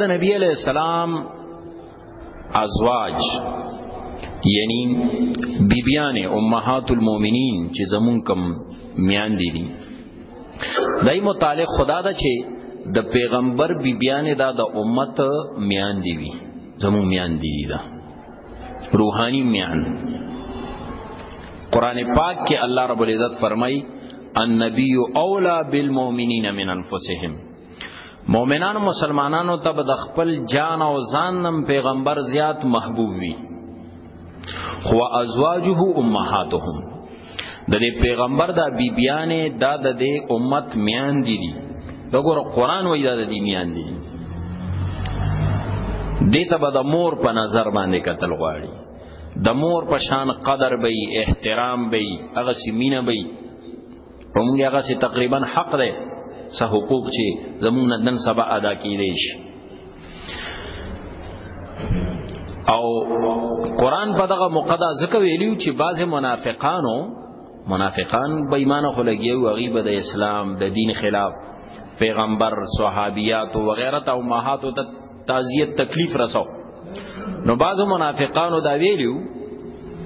د نبی علیہ السلام ازواج یعنی بیبیان امهات المؤمنین چې زمون کم میان دي دي دای متعلق خدا دا چې د پیغمبر بیبیان دا د امت میان دي وي زمون میان دي دي دا روحانی میان قران پاک کې الله رب العزت فرمای النبی اولا بالمؤمنین من انفسهم مؤمنانو مسلمانانو ته د خپل جان او ځانم پیغمبر زیات محبوب وي خو ازواجه امهاتهم د دې پیغمبر دا بیبیانې دا د دې امت میان دي دي دا ګور قران وایي دا د دې میان دي دې ته به د مور په نظر باندې قتل غواړي د مور په شان قدر به احترام به هغه سیمینه به هم هغه سي تقریبا حق ده سه حقوق چې زمونږ نن سبا ادا کیدي شي او قران په دغه مقدا ځکه ویلیو چې بعض منافقانو منافقان بې ایمان خو لګیو غیب د اسلام د دین خلاف پیغمبر صحابیات و غیره او ماهات ته تعزیت تکلیف رسو نو بعضو منافقانو دا ویلیو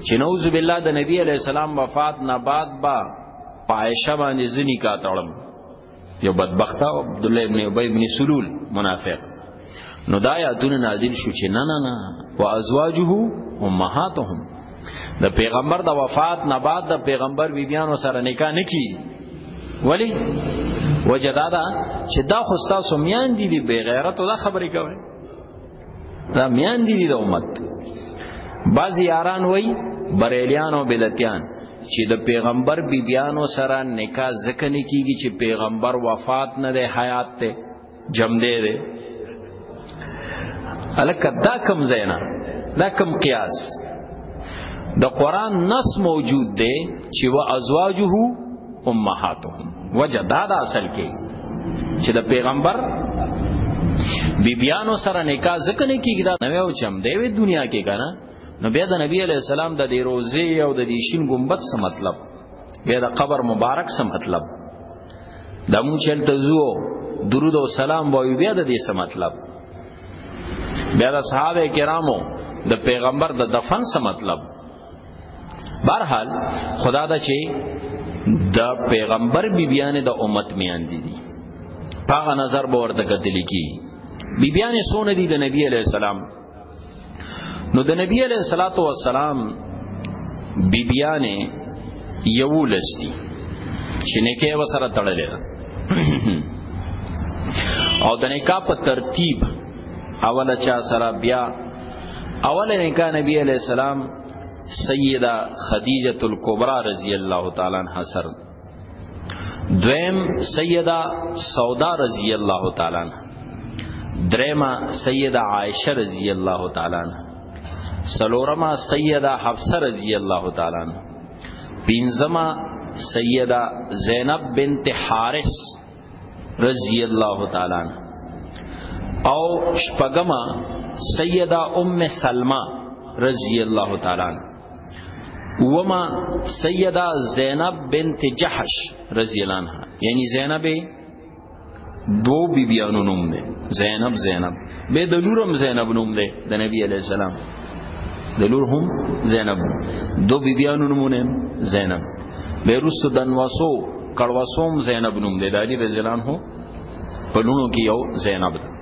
چې نوذ بالله د نبی علی السلام وفات نه بعد با پایشه باندې ځنی کا تړم یو بدبخت عبد الله ابن ابي ابن سلول منافق نو دا آیاتونه نازل شو چې نه نه نه وازواجه امهاتهم د پیغمبر د وفات نه بعد د پیغمبر بیبیانو سره نکاح نکی ولی وجدا دا چې دا خو تاسو میان دي دي بغیرت دا خبرې کوي دا میان دي دي د امت بعض یاران وای بریلیان او بدعتیان چې د پیغمبر بیبیانو سره نکاح ځکه نه کیږي چې پیغمبر وفات نه دی حیات ته جم دې دې الکه دا کم زینا دا کم قیاس د قران نص موجود دی چې وا ازواجه امهاتهم وجه دا دا اصل کې چې د پیغمبر بیبیانو سره نکاح ځکه نه کیږي دا نو یو چم دی وی دنیا کې کنه نو بیا د نبی علی السلام د دې روزي او د دې شین ګمبت څه مطلب بیا د قبر مبارک څه مطلب دا مونږ چلته زو درود او سلام وایو بیا د دې څه مطلب بیا د صحابه کرامو د پیغمبر د دفن څه مطلب برحال خدا دا چې د پیغمبر بیبیانه د امت میان دي دي پاغه نظر به ورته کتل کی بیبیانه سونه دي د نبی علی السلام نو د نبی علیہ الصلات والسلام بیبیانه یولس دي چې نکاح وسره تړلې ده او د نکاح په ترتیب اوله چا سره بیا اوله نکاح نبی علیہ السلام سیدہ خدیجه الکبرى رضی الله تعالی عنها سره دویم سیدہ سودا رضی الله تعالی عنہ درما سیدہ عائشہ رضی الله تعالی عنہ سلورما سیدہ حفصہ رضی الله تعالی عنہ پنځما سیدہ زینب بنت حارث رضی الله تعالی عنہ او شپګما سیدہ ام سلمہ رضی الله تعالی عنہ وما سیدہ زینب بنت جحش رضی اللہ عنہ یعنی زینب دو بی بیانو نوم دے زینب زینب بے دلورم زینب نوم دے د نبی علیہ السلام دلور هم زینب دو بی بیانو نمونه زینب بے رست دنواسو کڑواسوم زینب نوم دے دالی رضی اللہ عنہ پلونو کی یو زینب ده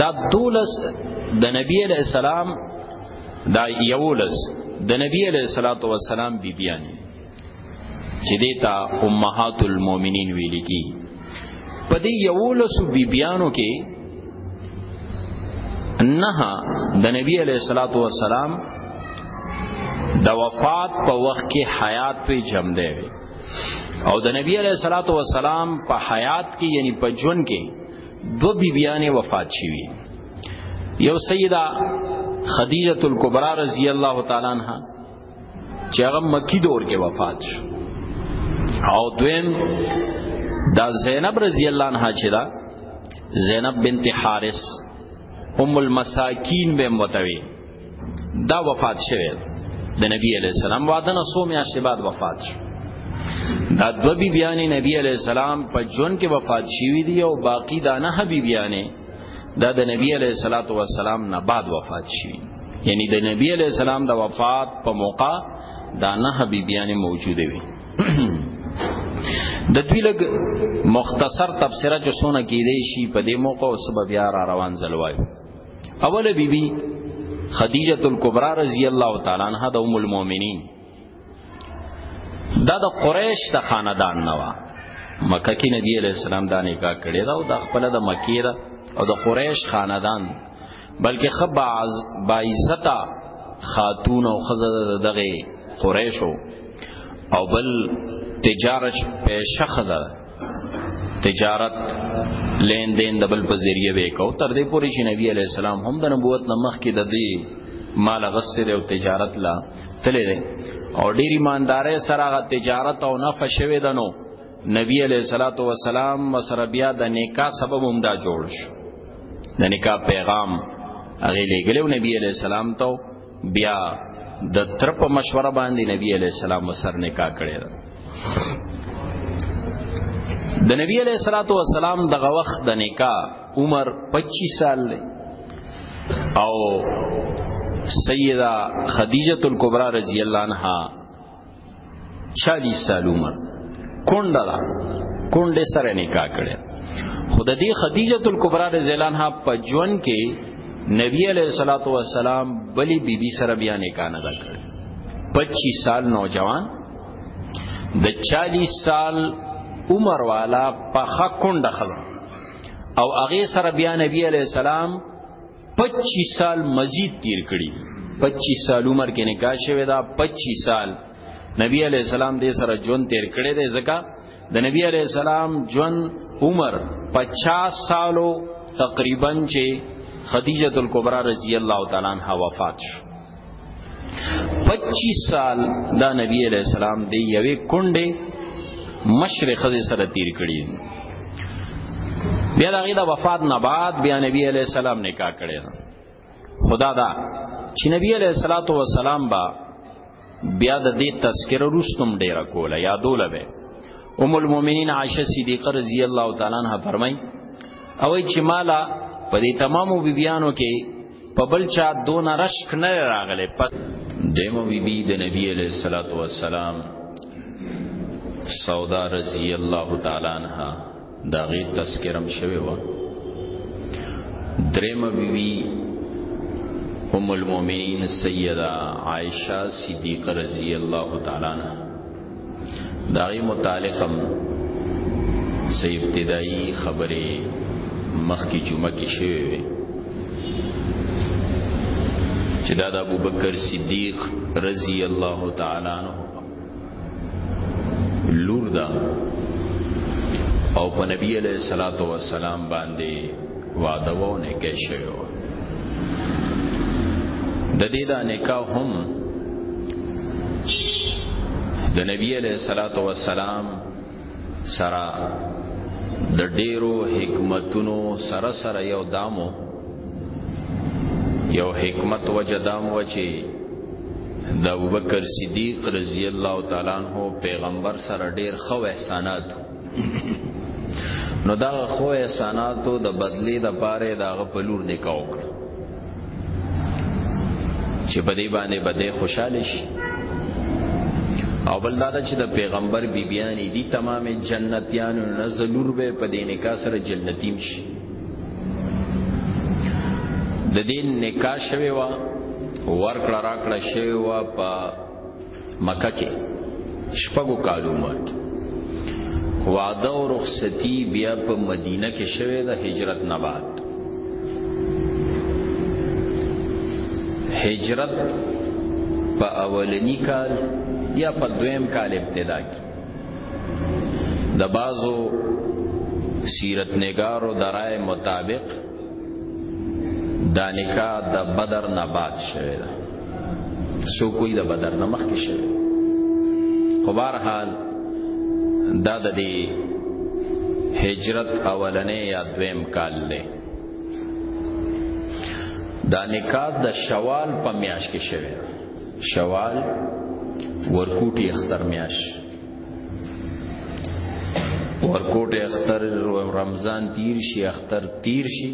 دا دولس د نبی علیہ السلام دا یولس د نبی علیہ الصلوۃ والسلام بیبیان چې دیتا امهات المؤمنین ویل کی په دې یولس بیبیانو کې نه د نبی علیہ الصلوۃ والسلام د وفات په وخت کې حیات په جمع دی او د نبی علیہ الصلوۃ والسلام په حیات کې یعنی په ژوند کې دو بیبیانې وفات شوي یو سیده خدیجه الکبرى رضی الله تعالی عنها چې هغه مکی دور کې وفات شو او دویم دا زینب رضی الله عنها چې دا زینب بنت حارث ام المساکین به متوي دا وفات شوه د نبی علی السلام واده نه سو میاشتې بعد وفات شو دا دو بی بیانی نبی علی السلام په جون کې وفات شوی دی او باقی دا نه بی بیانی دا د نبی علی صلوات و سلام نه بعد وفات شوی یعنی د نبی علی السلام د وفات په موقع دا نه بی بیانی موجوده وی د دوی لګ مختصر تفسیره چې سونه کیدې شي په دې موقع او سبب یا را روان زلوایو اوله بی بی خدیجه الکبرى رضی الله تعالی عنها د ام المؤمنین دا د قریش د خاندان نه و مکه کې نبی علیہ السلام دا نکاح کړی دا او د خپل د مکی دا او د قریش خاندان بلکې خبا با عزتا خاتون او خزه دغه قریشو او بل تجارت پیشه خزه تجارت لین دین د بل په ذریعہ وکاو تر دې پورې چې نبی علی السلام هم د نبوت نمخ کې د دې مال غسر او تجارت لا تللی دی او ډیر ایماندارې سره غ تجارت او نفع شوه دنو نبی علیہ الصلات والسلام مسره بیا د نکاح سبب هم دا جوړ شو د نکاح پیغام هغه لګلو نبی علیہ السلام ته بیا د تر په مشوره باندې نبی علی السلام سر نکاح کړی دا د نبی علی صلوات و سلام د غوخ د نکاح عمر 25 سال دی او سیدہ خدیجه الکبرى رضی الله عنها 40 سال عمر کونډه ده کونډه سره نکاح کړي خود دې خدیجه الکبرى رضی الله عنها په ژوند کې نبی علیہ الصلوۃ والسلام بلی بیبي بی سره بیا نکاح نه کړ 25 سال نوجوان د 40 سال عمر والا په خکونډه خزه او هغه سره بیا نبی علیہ السلام 25 سال مزید تیر کړي 25 سال عمر کې نکاح شوی دا 25 سال نبی علی السلام دې سره ژوند تیر کړي دی ځکه د نبی علی السلام ژوند عمر 50 سالو تقریبا چې خدیجه الکبرى رضی الله تعالی عنها وفات شو 25 سال دا نبی علیہ السلام دی یوې کونډې مشر خزه سره تیر کړی بیا دغه د وفات نه بعد بیا نبی علیہ السلام نکاح کړی خدا دا چې نبی علیہ الصلوۃ والسلام با بیا د دې تذکر رستم ډیر کوله یادول به ام المؤمنین عائشه صدیقه رضی الله تعالی عنها فرمای او چې مالا په دې تمامو بیبیانو کې په بل چا دون رشک نه راغله پس دیمه بی بی د نبی علیہ الصلوۃ والسلام سودا رضی الله تعالی عنها دا غي تذکرم شوی و دریمه بی بی ام المؤمنین سیدہ عائشہ صدیقہ رضی الله تعالی عنها داغي متعلقم سه ابتدایي خبرې مخکې جمعه کې شوې وي چې دا د ابوبکر صدیق رضی الله تعالی عنہ لور ده او په نبی علیہ الصلوۃ والسلام باندې وعده و نکاح شوی و د دې دا نکاح هم د نبی علیہ الصلوۃ والسلام سره د ډیرو حکمتونو سره سره یو دامو یو حکمت وجدام وچی د ابوبکر صدیق رضی الله تعالی عنہ پیغمبر سره ډیر خو احسانات نو دا خو احساناتو د بدلی د پاره دا غ په لور نکاو کړ چې په دې باندې بده خوشاله شي او بل دا چې د پیغمبر بیبیانی دي تمام جنتیان نه ضرور به په دې نکاح سره جنتیم شي د دین نکاح شوی و ورکړه راکړه شوی و په مکه کې شپږو کالو مات وعده او رخصتی بیا په مدینه کې شوه د هجرت نه بعد هجرت په اولنی کال یا په دویم کال ابتدا کې د بازو سیرت نگارو درای مطابق دانکا د دا بدر نه بعد شوه سو کوئی د بدر نه مخکې شوی خو بهر حال دا د دې هجرت اولنې یا دویم کال دی دا نکاح د شوال په میاش کې شوی شوال ورکوټي اختر میاش ورکوټي اختر رمضان تیر شي اختر تیر شي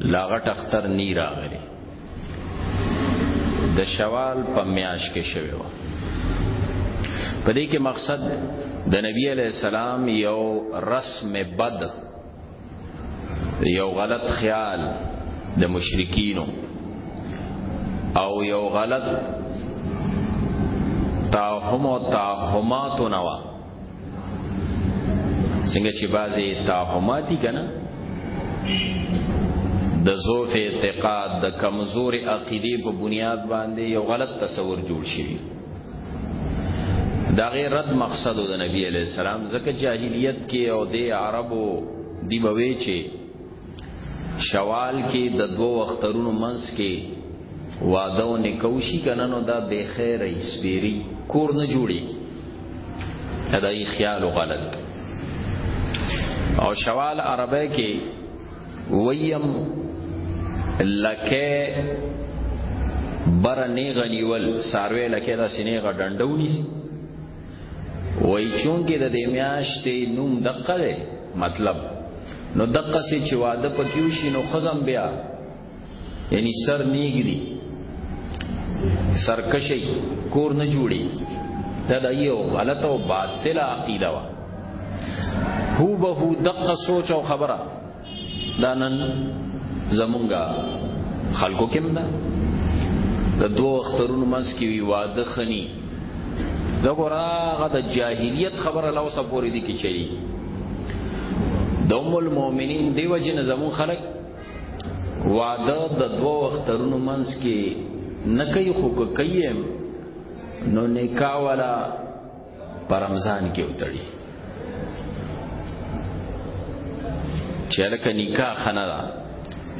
لاغټ اختر نی راغلی د شوال په میاش کې شوی و په دې کې مقصد د نبی علی السلام یو رسم بد یو غلط خیال د مشرکینو او یو غلط تاهم او تاهمات نوا څنګه چې بعضی تاهماتی کنه د زوف اعتقاد د کمزور عقیده په بنیاد باندې یو غلط تصور جوړ شي دا غیر رد مقصد د نبی علی السلام ځکه جاهلیت کې او د عربو دی بوي چې شوال کې د دوه وخترونو منس کې واده او نکاح شي کنه نو دا به خیر ایسپيري کور نه جوړي دا یې خیال غلط او شوال عربه کې ویم لکه بر نه غنیول ساروی لکه دا سینې غډنډونی وای چونګې د دې میاشتې نوم دقه دی مطلب نو دقه سي چې واده پکې وشي نو خزم بیا یعنی سر نیګری سرکشي کور نه جوړي دا د یو غلط او باطل عقیده وا هو به دقه سوچ او خبره دا نن زمونږه خلکو کې نه د دوه اخترونو منځ کې وی واده خني دا ګوراغه د جاهلیت خبره لا اوسه پورې دي کې چي د ام المؤمنین دی وجه نه زمون خلک واده د دوه اخترونو منځ کې نه کوي خو کوي نو نکاح ولا په رمضان کې وتړي چې لکه نکاح خنه ده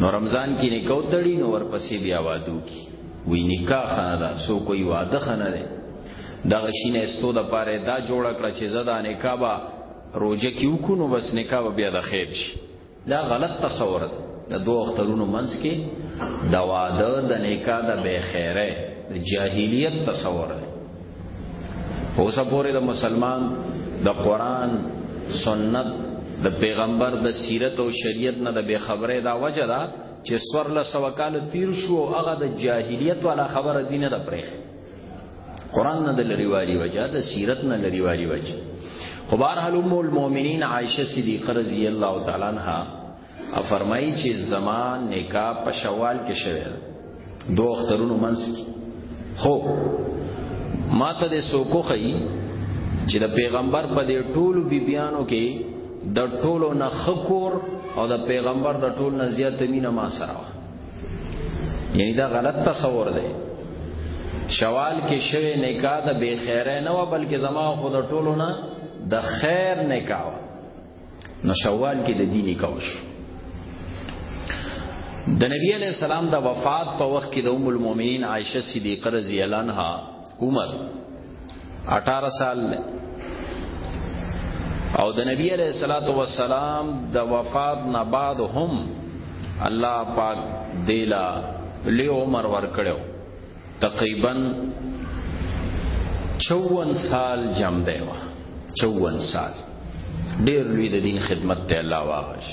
نو رمضان کې نکاح وتړي نو ورپسې بیا وادو کی وی نکاح خنه ده سو کوئی واده خنه ده دا غشینه سو د پاره دا جوړ کړ چې زدا نکاح با روزه کې وکونو بس نکاح بیا د خیر شي دا غلط تصور ده د دوه اخترونو منځ کې د واده د نکاح د به خیره د جاهلیت تصور دی اوسه پورې د مسلمان د قران سنت د پیغمبر د سیرت او شریعت نه د به خبره دا وجه ده چې سور له سوکال تیر شو هغه د جاهلیت والا خبره دینه د پرېخ قران نه د لريوالي وجه د سیرت نه لريوالي وجه خو بهر حال ام المؤمنین عائشه صدیقه رضی الله تعالی عنها فرمایي چې زما نکاح په شوال کې شوه دوه اخترونو منځ کې خو ما ته د سوکو خي چې د پیغمبر په دې ټولو بیبيانو کې د ټولو نه خکور او د پیغمبر د ټولو نه زیات مینه ما سره یعنی دا غلط تصور دی شوال کې شوی نکاح د بے خیره نه و بلکې زما خود ټولو نه د خیر نکاح و نو شوال کې د دیني کوش د نبی علی السلام د وفات په وخت کې د ام المؤمنین عائشه صدیقه رضی الله عنها عمر 18 سال دی او د نبی علیہ الصلات والسلام د وفات نه بعد هم الله پاک دیلا لی عمر ورکړو تقریبا 54 سال جام دی وا 54 سال ډیر لوی د دین خدمت ته الله واغش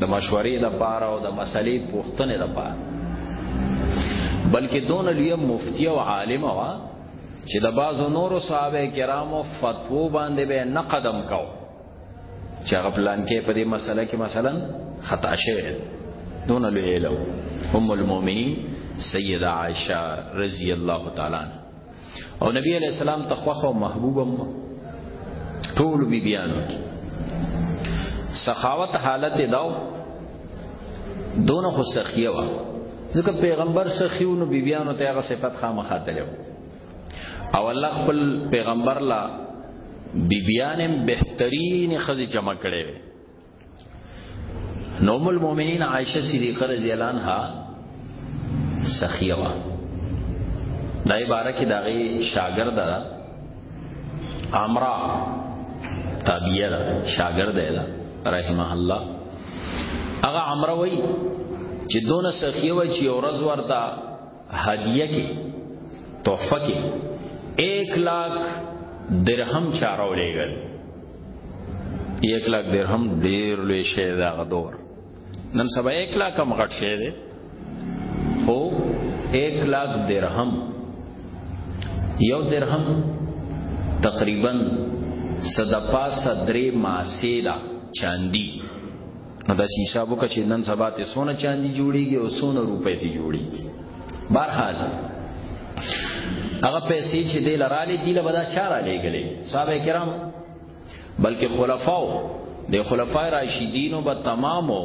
د مشورې د پاره او د مسلې پوښتنې د پاره بلکې دون لوی مفتی او عالم وا چې د بازو نور صحابه کرامو فتوا باندې به نه قدم کو چې هغه پلان کې په دې مسله کې مثلا خطا شوی دون لوی علم ام المؤمنین سیدہ عائشہ رضی اللہ تعالی عنہ او نبی علیہ السلام ته خوخه او محبوبم ټول بی بیانو کې سخاوت حالت داو دونه خو سخیه وا ځکه پیغمبر سخیو نو بی بیانو ته هغه صفت خامخا تلو او الله خپل پیغمبر لا بی بیانم بهترین خزي جمع کړي نو ام المؤمنین عائشه صدیقه رضی الله عنها سخیه وا دا عبارت کې دغه شاګرد ده امرا تابعیه ده شاګرد ده رحمه الله هغه امرا وای چې دونه سخیه و چې اورز ورته هدیه کې تحفه کې 1 لاک درهم چارو لېګل 1 لاک درهم ډېر لوی شی دا غدور نن سبا 1 لاک هم غټ شی دی خو 1 لاک درهم یو درهم تقریبا صدپاسه درې ماسې دا چاندی نو دا حساب وکړه چې نن سبا ته سونه چاندي جوړیږي او سونه روپۍ ته جوړیږي بهرحال هغه پیسې چې دی لراله دی له بدا چاره لګلې صاحب کرام بلکې خلفاو د خلفای راشدینو به تمامو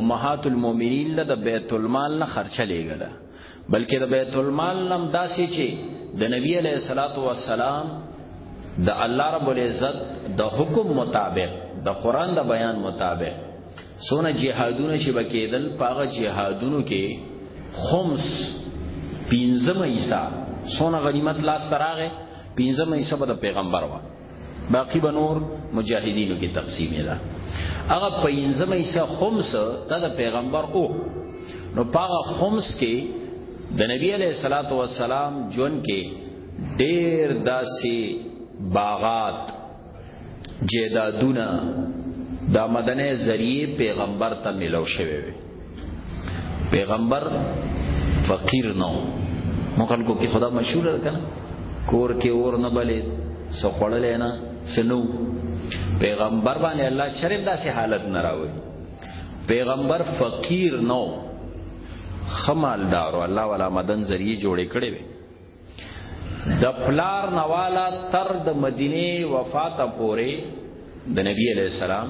امهات المؤمنین له بیت المال نه خرچه لګله بلکې د بیت المال نم داسې چې د نبی علیہ الصلوۃ والسلام د الله رب العزت د حکم مطابق د قران د بیان مطابق سونه جهادونه چې بکیدل پاغه جهادونو کې خمس پینځمه حصہ سونه غنیمت لاس تراغه پینځمه حصہ به د پیغمبر و باقی به نور مجاهدینو کې تقسیمې ده هغه پنځمه حصہ خمس د پیغمبر او نو پاغه خمس کې د نبی علیہ الصلات والسلام جون کې ډېر داسي باغات جیدادونه د مدنه ذریعہ پیغمبر ته ملو شوی وي پیغمبر فقیر نو مو خلکو کې خدا مشهور ده کنه کور کې اور نه بلې سو خړل نه سنو پیغمبر باندې الله شرم داسې حالت نه راوي پیغمبر فقیر نو خمالدار الله ولا مدن ذریعہ جوړې کړې وي د پلار نوالا تر د مدینه وفات پورې د نبی علی السلام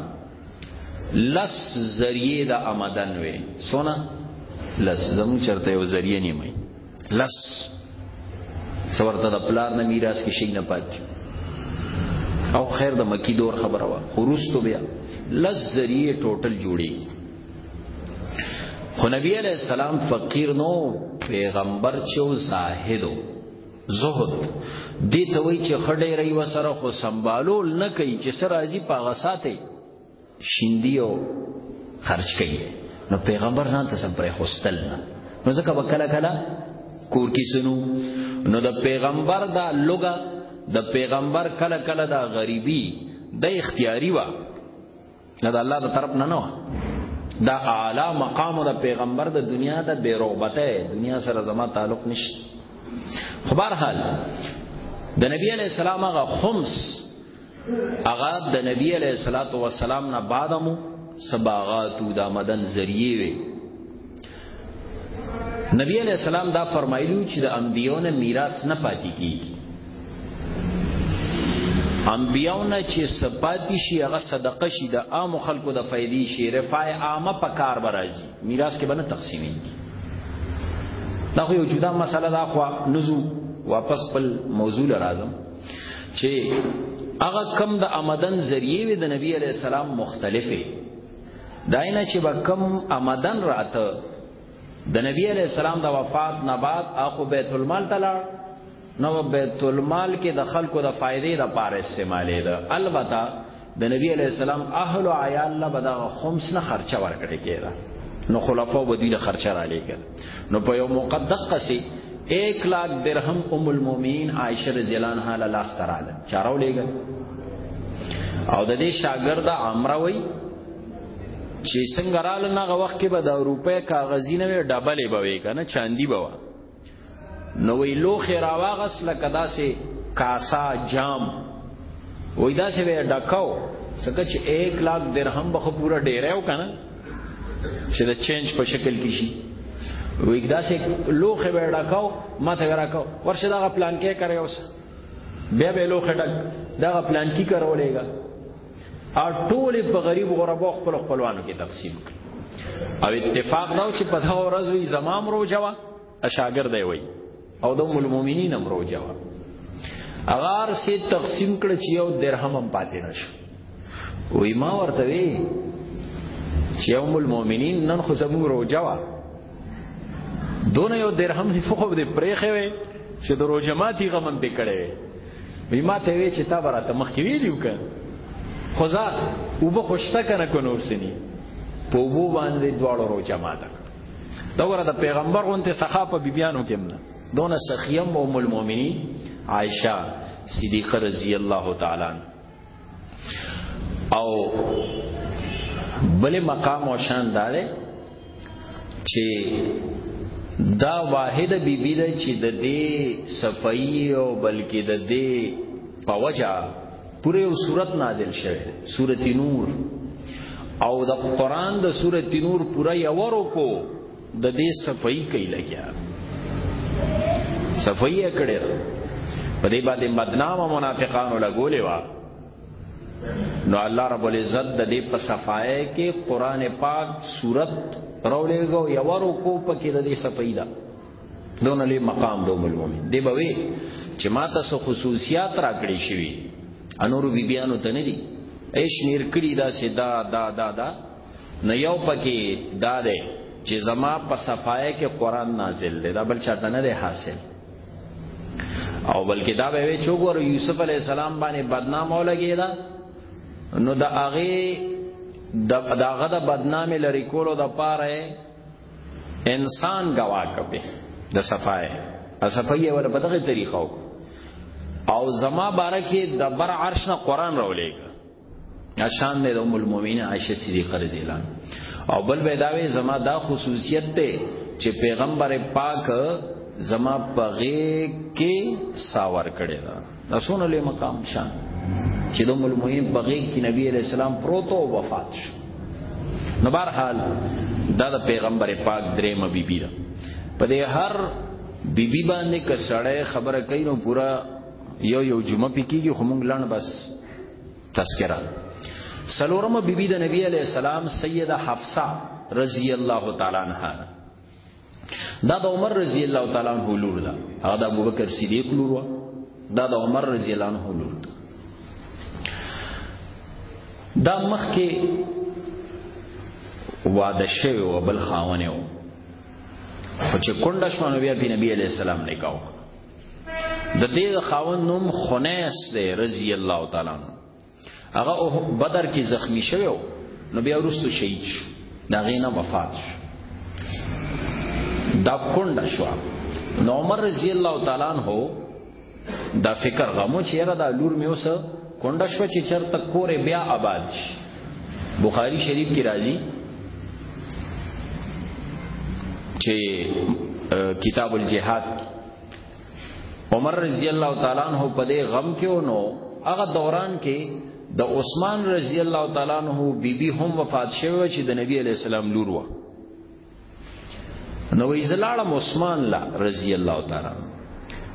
لس ذریعہ د آمدن وې سونه لس زمو چرته یو ذریعہ نیمه لس سورته د پلار نه میراث کې شي نه پاتې او خیر د مکی دور خبره وا خروستو بیا لس ذریعہ ټوټل جوړي خو نبی علیہ السلام فقیر نو پیغمبر چو زاهدو زهد دې ته وای چې خډې ری وسره خو سنبالو نه کوي چې سر راځي پاغه ساته شیندیو خرج کوي نو پیغمبر ځان ته سم پرې خوستل نه نو ځکه وکړه کلا کور کې سنو نو د پیغمبر دا لوګه د پیغمبر کله کله دا غریبی د اختیاري وا نه د الله د طرف نه نه دا اعلی مقام د پیغمبر د دنیا د بیروبته دنیا سره زما تعلق نشته خو بهرحال د نبی علی السلام هغه خمس هغه د نبی علی الصلاه والسلام نه بعدمو سباغاتو د مدن ذریعہ وی نبی علیہ السلام دا فرمایلی چې د انبیو نه میراث نه پاتې کیږي انبیو نه چې سپاتی شي هغه صدقه شي د عام خلکو د فائدې شي رفای عامه په کار برازي میراث کې باندې تقسیمي دا خو یو جدا مسله دا خو نزو واپس خپل موضوع لرازم چې هغه کم د آمدن ذریعہ وي د نبی علی السلام مختلفه داینه چې به کم آمدن راته د نبی علی السلام د وفات نه بعد اخو بیت المال ته لاړ نو بیت المال کې د خلکو د فائدې د پاره استعمالې ده البته د نبی علی السلام اهل او عیال له بده خمس نه خرچه ورکړي کېده نو خلفاو بدیل خرچه را لېګل نو په یو موقع دقه سي 1 لاک درهم ام المؤمنین عائشه رضی الله عنها له لاس تراله چارو لګل او د دې شاګرد عمره وای چې څنګه رال نه غو وخت کې به د روپې کاغذی نه ډبلې بوي کنه چاندي بوا نو وی لو خیراواغس لکه داسې کاسا جام وای داسې ډکاو سکه چې 1 لاک درهم به پورا ډیره وکنه چې د چینج په شکل کې شي وګدا سه لوخه به ډکاو ماته ورکاو ورشه دا پلان کې کړی اوس بیا به لوخه ډک دا پلان کې کرولېګا ا ټول په غریب غربو خپل خپلوانو کې تقسیم کړ او اتفاق دا چې په دا ورځ وی زمام روجوا اشاګر دی وای او د ام المؤمنین امر وجوا اغار سي تقسیم کړ چې یو درهم هم پاتې نشو وې ما ورته وی چې یوم المؤمنین نن خو زموږ روزه وا دون یو درهم هیڅ خو دې پرېخې وې چې د روزه ماتي غمن دې کړې وې ما ته وی چې تا براته مخ کې ویلو ک خدا وب خوشته کنه کو نور سني په وو باندې دواړو روزه ماته دا وګوره د پیغمبر غونته سخا په بیبيانو کې نه دونه سخیم ام المؤمنین عائشه صدیقه رضی الله تعالی او بل مقام او شان دار چې دا واحد بیبی ده چې د دې صفائی او بلکې د دې پوجا پوره یو صورت نازل شوه سورۃ نور او د قران د سورۃ نور پوره یو ورکو د دې صفائی کوي لګیا صفائی کړي په دې باندې بدنام منافقانو لګولې وا نو الله رب العزت د دې په صفای کې قران پاک صورت راولېګو یو ورکو پکې د دې صفائی ده دون علی مقام دو ملمومی دی بوی چې ما تاسو خصوصیات راکړی شوی انورو بی بیانو ته نه دی ایش نیر کړی دا سه دا دا دا دا نه یو پکې دا ده چې زما په صفایه کې قران نازل دی دا بل چاته نه دی حاصل او بلکې دا به وی چې ګور یوسف علی السلام باندې بدنام ولګی دا نو دا هغه دغه د بدنامي لري کولو د پاره انسان گوا کوي د صفای صفای ولا په دغه طریقه او زما بارکه د بر عرش نه قران راولېګ نشان دې د ام المؤمنین عائشه صدیقه رضی الله او بل بيداوي زما دا خصوصیت ته چې پیغمبر پاک زما پغې کې ساور کړي دا دا سونه لوی مقام شان چې د مول مهم بغیګ کې نبی علیہ السلام پروت او وفات شو نو بهر حال دا د پیغمبر پاک درې م بیبی ده په دې هر بیبی باندې کسړې خبره کوي نو پورا یو یو جمعه پکېږي خو مونږ لړن بس تذکرہ سلورم بیبی د نبی علیہ السلام سیدہ حفصه رضی الله تعالی عنها دا د عمر رضی الله تعالی عنہ لور ده هغه د ابوبکر صدیق لور و دا د عمر رضی الله عنه لور ده دا مخ کې واده شوی و بل خاونه و خو چې کونډه شو نو بیا په نبی علی السلام نکاو د دې خاون نوم خنیس دی رضی الله تعالی عنہ هغه بدر کې زخمی شوی و نو بیا وروسته شهید شو دا غینه وفات شو دا کونډه شو نو عمر رضی الله تعالی عنہ دا فکر غمو چیرې دا لور مې اوس کونډه شو چې چرته کورې بیا آباد شي بخاری شریف کی راځي چې کتاب الجهاد عمر رضی الله تعالی عنہ په دې غم کې ونو هغه دوران کې د عثمان رضی الله تعالی عنہ بیبي هم وفات شوه چې د نبی علی السلام لور و نو ایزلاړم عثمان لا رضی الله تعالی عنہ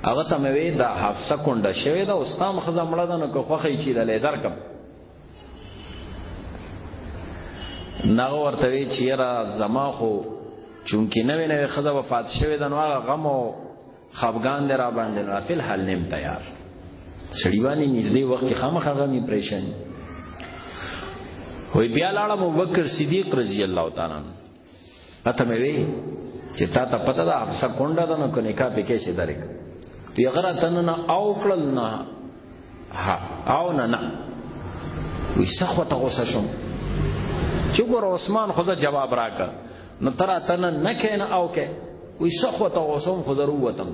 هغه ته مې دا حفصه کونډه شوه دا اوستام خزمړه ده نو که خوخه چی د لیدر کم نغه ورته وی چې را زما خو چونکی نوې نوې خزه وفات شوه د نو هغه غم او خفغان در باندې غافل حل نیم تیار سړیوانی نږدې وخت خامخا غمی پریشان وی بیا لاړم ابوبکر صدیق رضی الله تعالی عنہ اته مې وی چې تا ته پته ده افسا کونډه ده نو کنه کا پکې شي درک تی غره تننا او کړل نه ها او نه نه وی سخو ته غوسه شوم چې ګور عثمان خو جواب راکا نو ترا تنن نه کین او کې وی سخو ته اوسم خو ضرور وتم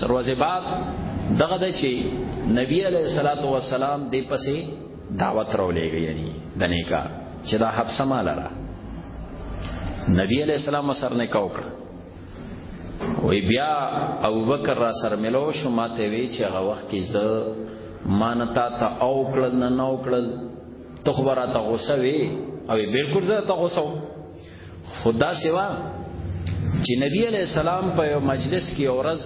سروازه بعد دغه د چي نبی عليه الصلاه والسلام دې پسې دعوت راولېږي یعنی د نیکا چې دا حب سماله را نبی عليه السلام سر نه کاوکړه وی بیا ابوبکر را سر ملو شو ماته وی چې هغه وخت کې زه مانتا ته او کړل نه نو کړل تخبره ته غوسه وی او بالکل زه ته غوسه خدا سوا چې نبی علی السلام په یو مجلس کې اورز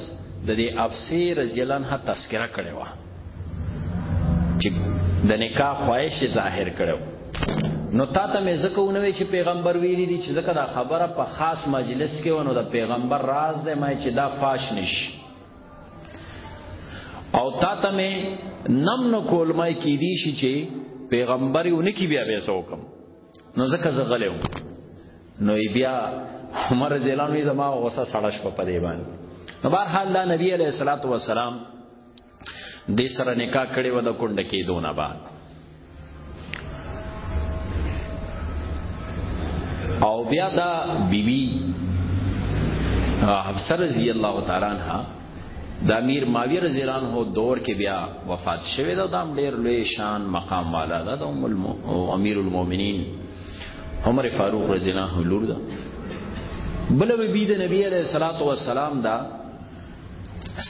د دې افسی رضی الله عنها تذکرہ کړي و چې د نکاح خواهش ظاهر کړو نو تا ته مې زکه ونوي چې پیغمبر ویلي دي چې زکه دا خبره په خاص مجلس کې ونه د پیغمبر راز دی مې چې دا فاش نش او تا ته مې نم نو کولمای کې دي شي چې پیغمبر یې ونکي بیا به سوکم نو زکه زغلو نو بیا عمر رضی الله عنه زما غوسه سړش په پدې باندې نو بهر حال دا نبی علیہ الصلوۃ والسلام دې سره نکاح کړي و د کونډه کې دونه بعد او بیا دا بیبي حفصه رضی الله تعالی عنها د امیر ماوی رضی الله عنه دور کې بیا وفات شوه دا دام ډیر لوی شان مقام والا دا د ام المو... امیر المؤمنین عمر فاروق رضی الله عنه لور ده بل بی د نبی علیہ الصلوۃ والسلام دا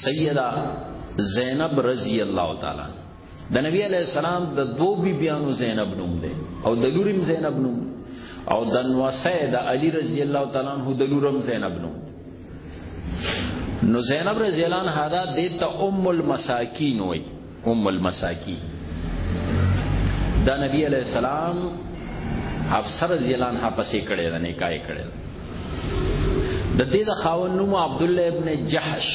سیدہ زینب رضی الله تعالی د نبی علی السلام د دو بی بیانو زینب نوم دی او د لوریم زینب نوم دی او د نوسه د علی رضی الله تعالی عنہ د لورم زینب نوم دی نو زینب رضی الله عنها دا د ته ام المساکین وای ام المساکین دا نبی علی السلام افسر رضی الله عنها پسې کړي د نکاح کړي د دې د خاوند نوم عبد الله ابن جحش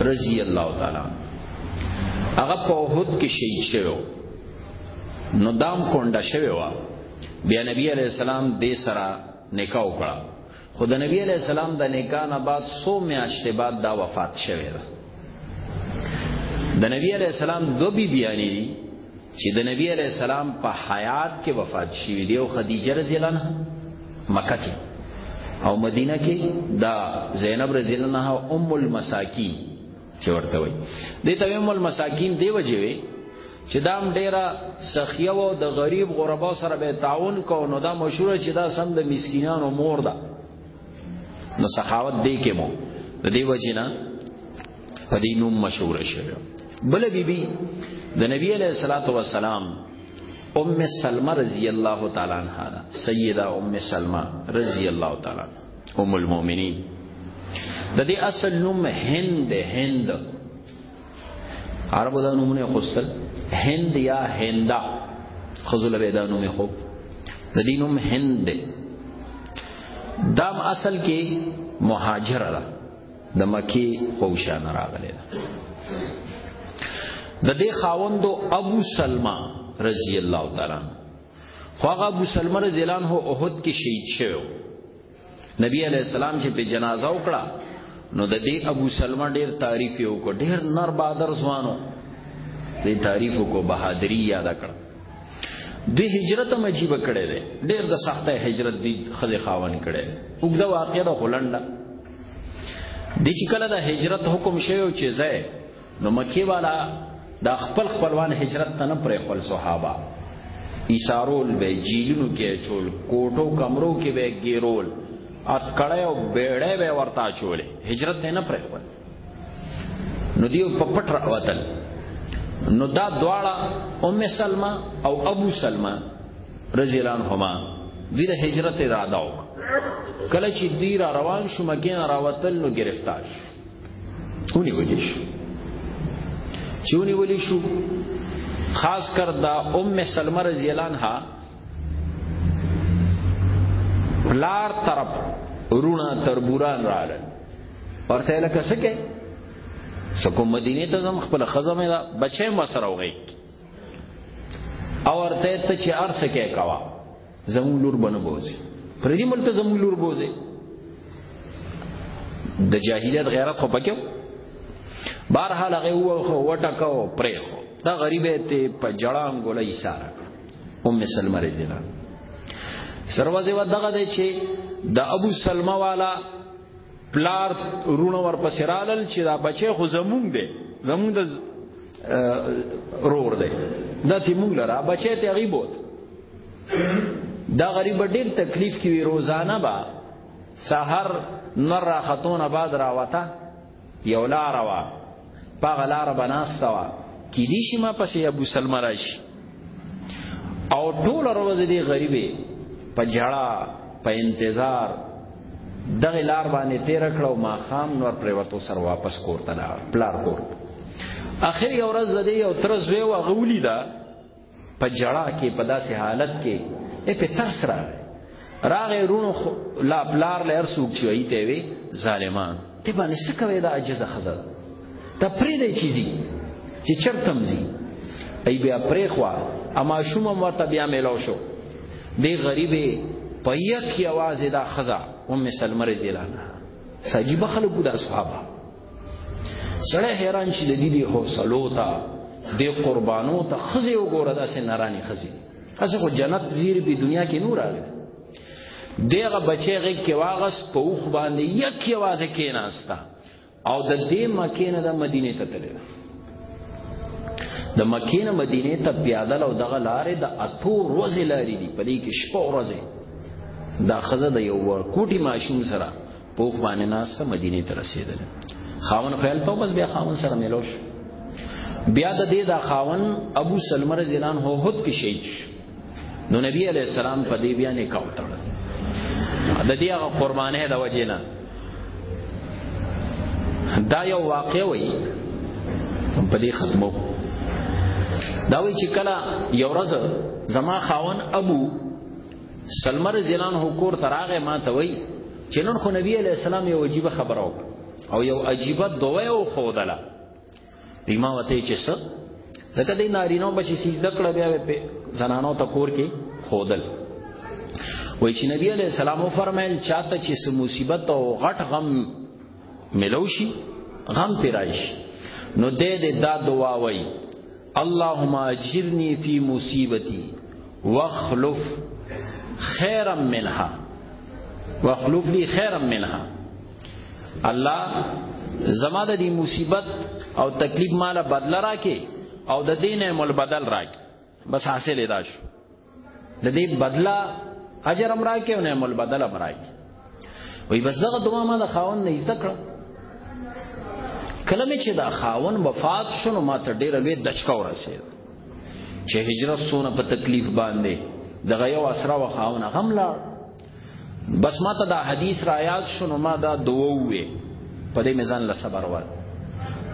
رضی الله تعالی هغه په احد کې شهید شوی نو دام کونډه شوی و بیا نبی علی السلام دې سره نکاح وکړه خو د نبی علی السلام د نکاح نه بعد سو میاشتې بعد دا وفات شوی ده د نبی علی السلام دو بی بیانی دي چې د نبی علی السلام په حیات کې وفات شوی دی او خدیجه رضی الله عنها مکه کې او مدینه کې دا زینب رضی الله عنها ام المساکین چې ورته وي د ته ام المساکین دی وجوي چې دام ډیره سخیه او د غریب غربا سره به تعاون کو نو دا مشهور چې دا سم د مسکینانو مور ده نو سخاوت دی کې مو د دې وجینا په دې نوم مشهور شوی بل بی بی د نبی علیہ الصلوۃ والسلام ام سلمہ رضی اللہ تعالی عنہا دا سیدہ ام سلمہ رضی اللہ تعالی عنہ ام المؤمنین د دې اصل نوم هند هند عربو دا نومونه خوستل هند یا هندا خذل به دا نومه خو د دې نوم هند دام اصل کې مهاجر ده د مکی خوشان راغلی د دې خاوندو ابو سلمہ رضی الله تعالی خو هغه ابو سلمہ رضی الله عنه احد کې شهید شو نبی علی السلام چې په جنازه وکړه نو د دې ابو سلمہ ډیر تعریف یو کو ډیر نر بادر ځوانو دې تعریف کو بہادری یاد کړ د هجرت مجيبه کړي دي ډېر د سخته هجرت دي خزه خاون کړي وګدا واقع د هولنډا د چې کله د هجرت حکم شوی چې زه نو مکی والا دا خپل خپلوان هجرت ته نه پرې خپل صحابه ایشارول به جیلونو کې چول کوټو کمرو کې به ګیرول اتکړې او بیړې به ورتا چولې هجرت ته نه پرې خپل نو دیو په پټ راوتل نو دا دواړه ام سلمہ او ابو سلمہ رضی الله عنهما دوی د هجرت اراده وکړه کله چې دوی را روان شو مکه نه راوتل نو گرفتار شو اونې ولې شو چې اونې ولې شو خاص کر دا ام سلمہ رضی الله عنها پلار طرف رونا تربوران رااله ورته لکه سکه سکو مدینه ته زم خپل خزمه دا بچې مسره وغی او ورته ته چې ارسه کې کوا زمون لور بنو بوزي پردي ملته زمون لور بوزي د جاهلیت غیرت خو پکې بهر حال هغه و وټکاو پرې خو دا غریبه ته په جړان ګولې سارا ام سلمہ رضی الله سروازه و دغه دی چې د ابو سلمہ والا پلار رونه ور پسرالل چې دا بچي خو زمونږ دی زمونږ د رور دی دا تی مونږ لرا بچی ته غیب وت دا غریب ډیر تکلیف کی وی روزانه با سحر نر راختون بعد راوته یو لار وا پاغه لار بناستا وا کی دی شي ما پسې ابو سلمہ راشي او ټول ورځ دې غریبې په جړه په انتظار دغه لار باندې تیر کړو ما خام نور پریوتو سر واپس کور ته لاړ پلار کور اخر یو ورځ د یو تر زوی و غولی دا په جړه کې په داسې حالت کې په ترس راغی راغې رونو لا پلار لر سوق چوي ته وي ظالمان ته باندې څه کوي دا عجز خزر ته پرې دی چیزي چې چرتم زی ای بیا پرې خوا اما شوم مرته بیا ملو شو دی غریبې په یک یواز دا خزا ام سلمہ رضی الله عنها سجیب خلق دا صحابه سړی حیران شي د دې حوصلو ته د قربانو ته خزه وګوره داسې نارانی خزه اسه خو جنت زیر په دنیا کې نور راغلی دغه بچی غیږ کې واغس په اوخ باندې یک یوازې کېناستا او د دې مکې نه د مدینه ته تللی د مکې نه مدینه ته پیاده لو دغه لارې د اتو ورځې لارې دي په دې کې شپه ورځې دا خزه د یو کوټي ماشوم سره پوخ باندې ناسته مدینه ته رسیدل خاون خیال ته بس بیا خاون سره ملوش بیا د دې دا خاون ابو سلمہ رضی الله عنه هوت کې شهید نو نبی علی السلام په دې بیا نکاح وتړ د دې هغه قربانه د وجینا دا یو واقع وای په دې ختمو دا وی چې کله یو ورځ زما خاون ابو سلمہ رضی الله عنه کور تراغه ما ته وای چې نن خو نبی علی السلام یو عجیب خبر او او یو عجیب دوه او خودله دیما وته چې څه لکه د نارینو بچی سیز دکړه بیا په زنانو ته کور کې خودل وای چې نبی علی السلام فرمایل چاته چې مصیبت او غټ غم ملوشي غم پیرایش نو دې دې دا دعا وای اللهم اجرني فی مصیبتی واخلف خیرا منها واخلف لي خیرا منها الله زما د دې مصیبت او تکلیف مال بدل راکې او د دینه مل بدل راکې بس حاصل ادا شو د دې بدلا اجر امر راکې او نعمت بدل امر راکې وای بس دغه دعا ما د خاون نه زده کړه کله مې چې دا خاون وفات شونه ما ته ډېر لوی دچکا ورسېد چې هجرت سونه په تکلیف باندې دغه یو اسره و خاون غم لاړ بس ما ته دا حدیث را یاد شو نو ما دا دعا وې په دې میزان له صبر ور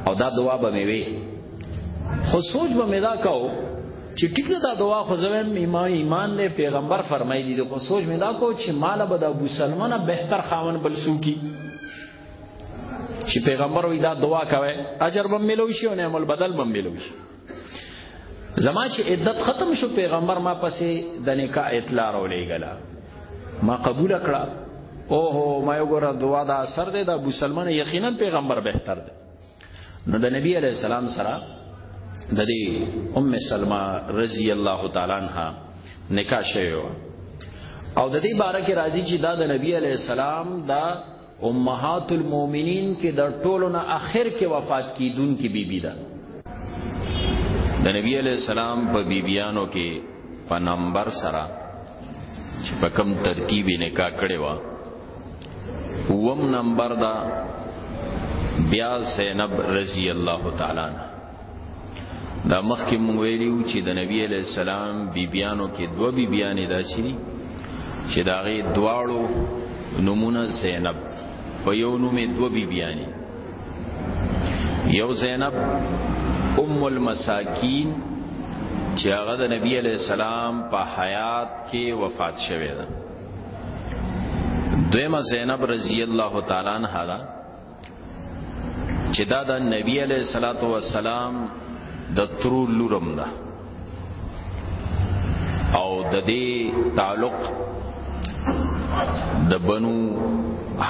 او دا دعا به مې وې خو سوچ به مې دا کاو چې ټیک دا دعا خو زمم ایمان ایمان دې پیغمبر فرمایي دي خو سوچ مې دا کو چې مال به د ابو سلمانه بهتر خاون بل سوکی چې پیغمبر وې دا دعا کوي اجر به ملوي شي او نعمت بدل به ملوي شي زما چې عدت ختم شو پیغمبر ما پسې د نکاح اطلاع راولېګلا ما قبول کړه اوه ما یو ګره دعا دا اثر دی دا ابو سلمان یقینا پیغمبر بهتر دی نو د نبی علی السلام سره د دې ام سلمہ رضی الله تعالی عنها نکاح شوی او د دې باره کې راځي چې دا د نبی علی السلام دا امهات المؤمنین کې د ټولو نه اخر کې وفات کیدون کې بیبي ده د نبی علی السلام په بیبیانو کې په نمبر سره چې په کم ترتیب نکاح کړي وا وم نمبر دا بیا زینب رضی الله تعالی عنها دا مخکې مونږ ویلو چې د نبی علی السلام بیبیانو کې دوه بیبیانې دا شي چې دا غي دواړو نمونه زینب په یو نومې دوه بیبیانې یو زینب ام المساکین چې هغه د نبی علی السلام په حیات کې وفات شوه ده دویمه زینب رضی الله تعالی عنها چې دا د نبی علیہ الصلات والسلام د ترو لورم ده او د دې تعلق د بنو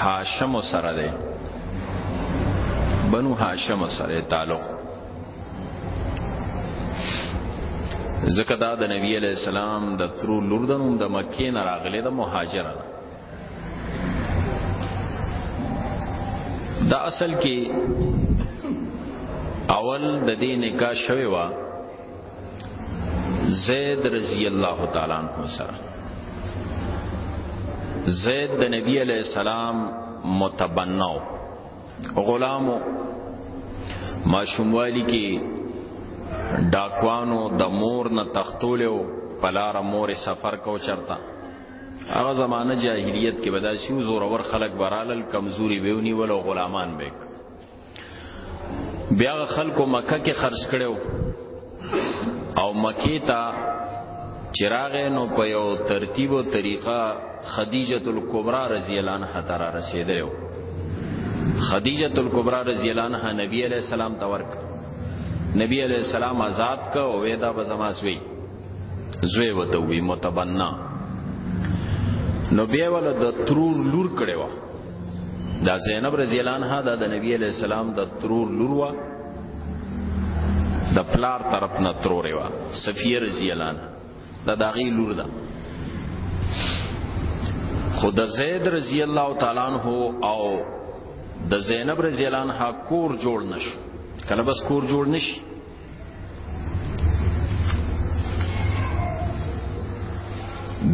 هاشم سره ده بنو هاشم سره تعلق زکه دا د نبی علی السلام د ترو لوردن د مکې نه راغله د مهاجره دا اصل کې اول د دې نکاح شوی و زید رضی الله تعالی عنہ سره زید د نبی علیہ السلام متبناو غلامو ماشوموالی کې ډاکوانو د مور نه تختولیو پلار مور سفر کو چرتا هغه زمانه جاهلیت کې بدا شي زور ور خلق برالل کمزوري ویونی ول او غلامان به بیا خلکو مکه کې خرج کړو او مکی ته چراغ نو په یو ترتیب او طریقه خدیجه الکبرى رضی الله عنها تر رسیدلو خدیجه الکبرى رضی الله عنها نبی علیہ السلام تورک نبی علیہ السلام آزاد کا او ودا بزماسوی زوی وته وی متبنا نو بیا ول د ترور لور کړي وا دا زینب رضی الله عنها دا د نبی علی السلام د ترور لور وا د پلار طرف نه ترور وا صفیه رضی الله عنها دا داغي لور ده خود زید رضی الله تعالی عنہ او د زینب رضی الله عنها کور جوړ نشو کله بس کور جوړ نشي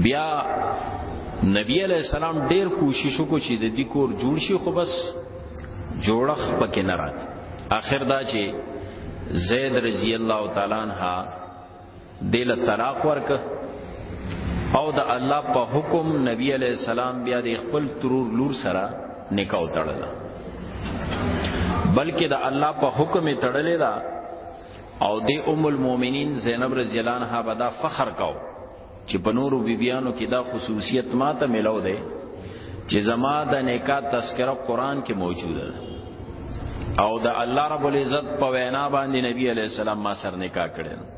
بیا نبی علیہ السلام ډیر کوشش وکړ چې د دې کور جوړ شي خو بس جوړخ پکې نه رات اخر دا چې زید رضی الله تعالی عنہ دل طلاق ورک او د الله په حکم نبی علی السلام بیا د خپل ترور لور سره نکاح تړل بلکې د الله په حکم تړلې دا او د ام المؤمنین زینب رضی الله عنها بدا فخر کاو چې په نورو بیبیانو کې دا خصوصیت ماته ملو ده چې زما د نکاح تذکرہ قران کې موجوده ده او د الله رب العزت په وینا باندې نبی علی السلام ما سر نکاح کړی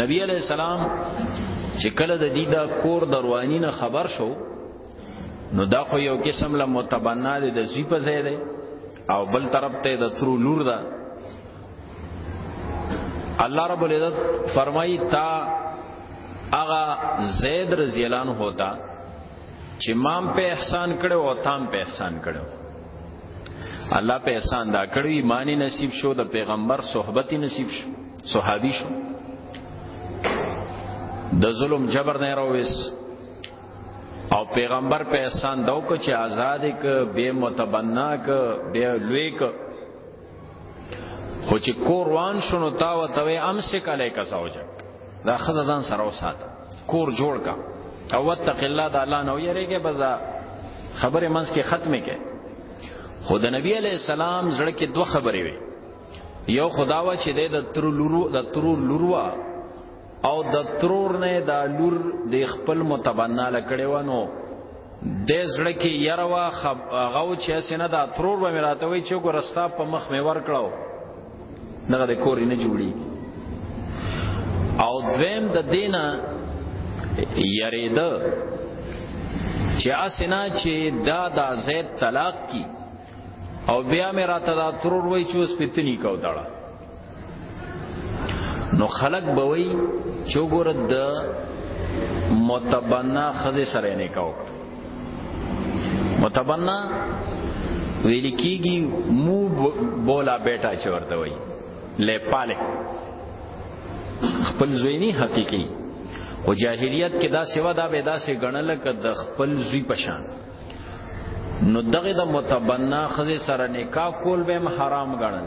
نبی علیہ السلام چې کله د دې دا کور دروانی نه خبر شو نو دا خو یو قسم له متبنا دی د زی په ځای دی او بل طرف ته د ترو لور ده الله رب العزت فرمایي تا اغا زید رضی الله عنه ہوتا چې مام په احسان کړو او تام په احسان کړو الله په احسان دا کړو ایمانی نصیب شو د پیغمبر صحبت نصیب شو صحابي شو د ظلم جبر نه راوېس او پیغمبر په احسان داو کو چې آزاد ک به متبنا ک به لوی ک خو چې کور روان شونو تا وتوي امسک علیک زوجک دا خزه ځان سره وساته کور جوړ کا او وتق الله د الله نو یریږي بس خبره منس کې ختمه کې خو د نبی علی السلام زړه کې دوه خبرې وي یو خداوا چې د تر لورو د تر لوروا او د ترور نه د لور د خپل متبنا لکړې ونو د زړه کې يروا غو چې سینه دا ترور به مراته وي چې ګورستا په مخ مې ور کړو دغه د کور نه جوړي او دویم د دینه یریده چې اسنا چې دا د زید طلاق کی او بیا مې راته دا ترور وای چې اوس پتنی کو دړه نو خلق بوي چوغور د متبنا خزه سره نه کاو متبنا ویل کیږي مو بولا بیٹا چورته وای لې پاله خپل زوینی حقيقي او جاهلیت کې دا سیوا دا به دا سي غنل ک د خپل زوی پشان نو دغه د متبنا خزه سره نکاح کول به حرام غنل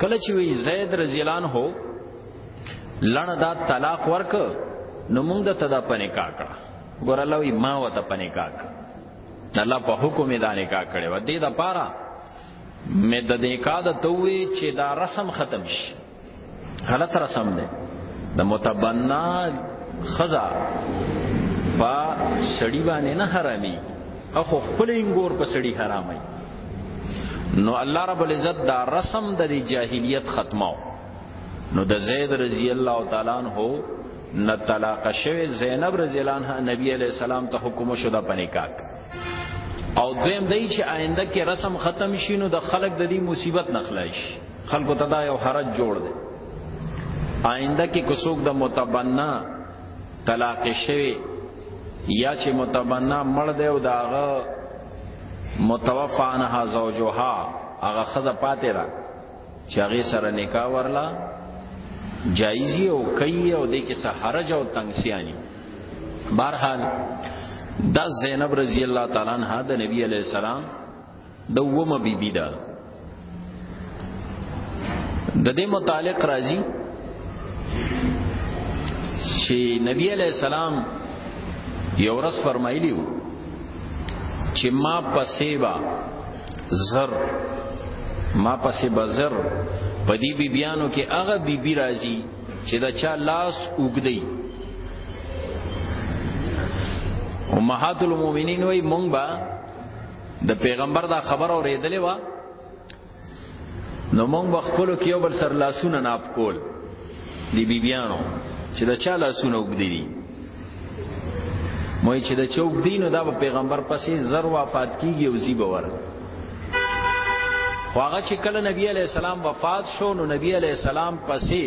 کله چې وی زید رضی الله عنه لړ دا طلاق ورک نو موږ د تدا پنه کا کړه ګور الله وی ما وته پنه کا کړه الله په حکم دا نه کا کړي و دې د پاره مې د دې کا د توي چې دا رسم ختم شي غلط رسم ده د متبنا خزا په سړی باندې نه حرامي او خپل انګور په سړی حرامي نو الله رب العزت دا رسم د جاهلیت ختماو نو د زید رضی الله تعالی عنہ نه طلاق شوی زینب رضی الله عنها نبی علیہ السلام ته حکم شو د پنیکاک او دویم دی چې آینده کې رسم ختم شي نو د خلک د دې مصیبت نه خلاص خلکو ته دا یو حرج جوړ دی آینده کې کوڅوک د متبنا طلاق شوی یا چې متبنا مړ دی او داغه متوفا عنها زوجها هغه خزه پاتې ده چې هغه سره نکاح ورلا جایزی او کوي او د کې سحرج او تنگسیانی بهرحال دا زینب رضی الله تعالی عنها د نبی علی السلام د ومه بیبی ده د دې متعلق راځي چې نبی علی السلام یو ورځ فرمایلی وو چې ما پسې با زر ما پسې با زر په دې بی بیانو کې هغه بی بی راځي چې دا چا لاس وګدی امهات المؤمنین وای مونږ با د پیغمبر دا خبر اوریدلې و نو موږ بخپل کې یو بل سر لاسونه ناپ کول دی بیبیانو چې دا چا لاسونه وګدي دي مې چې دا چوک دین دا په پیغمبر پسې زر وفات کیږي او زی باور خو هغه چې کله نبی علی السلام وفات شو نو نبی علی السلام پسې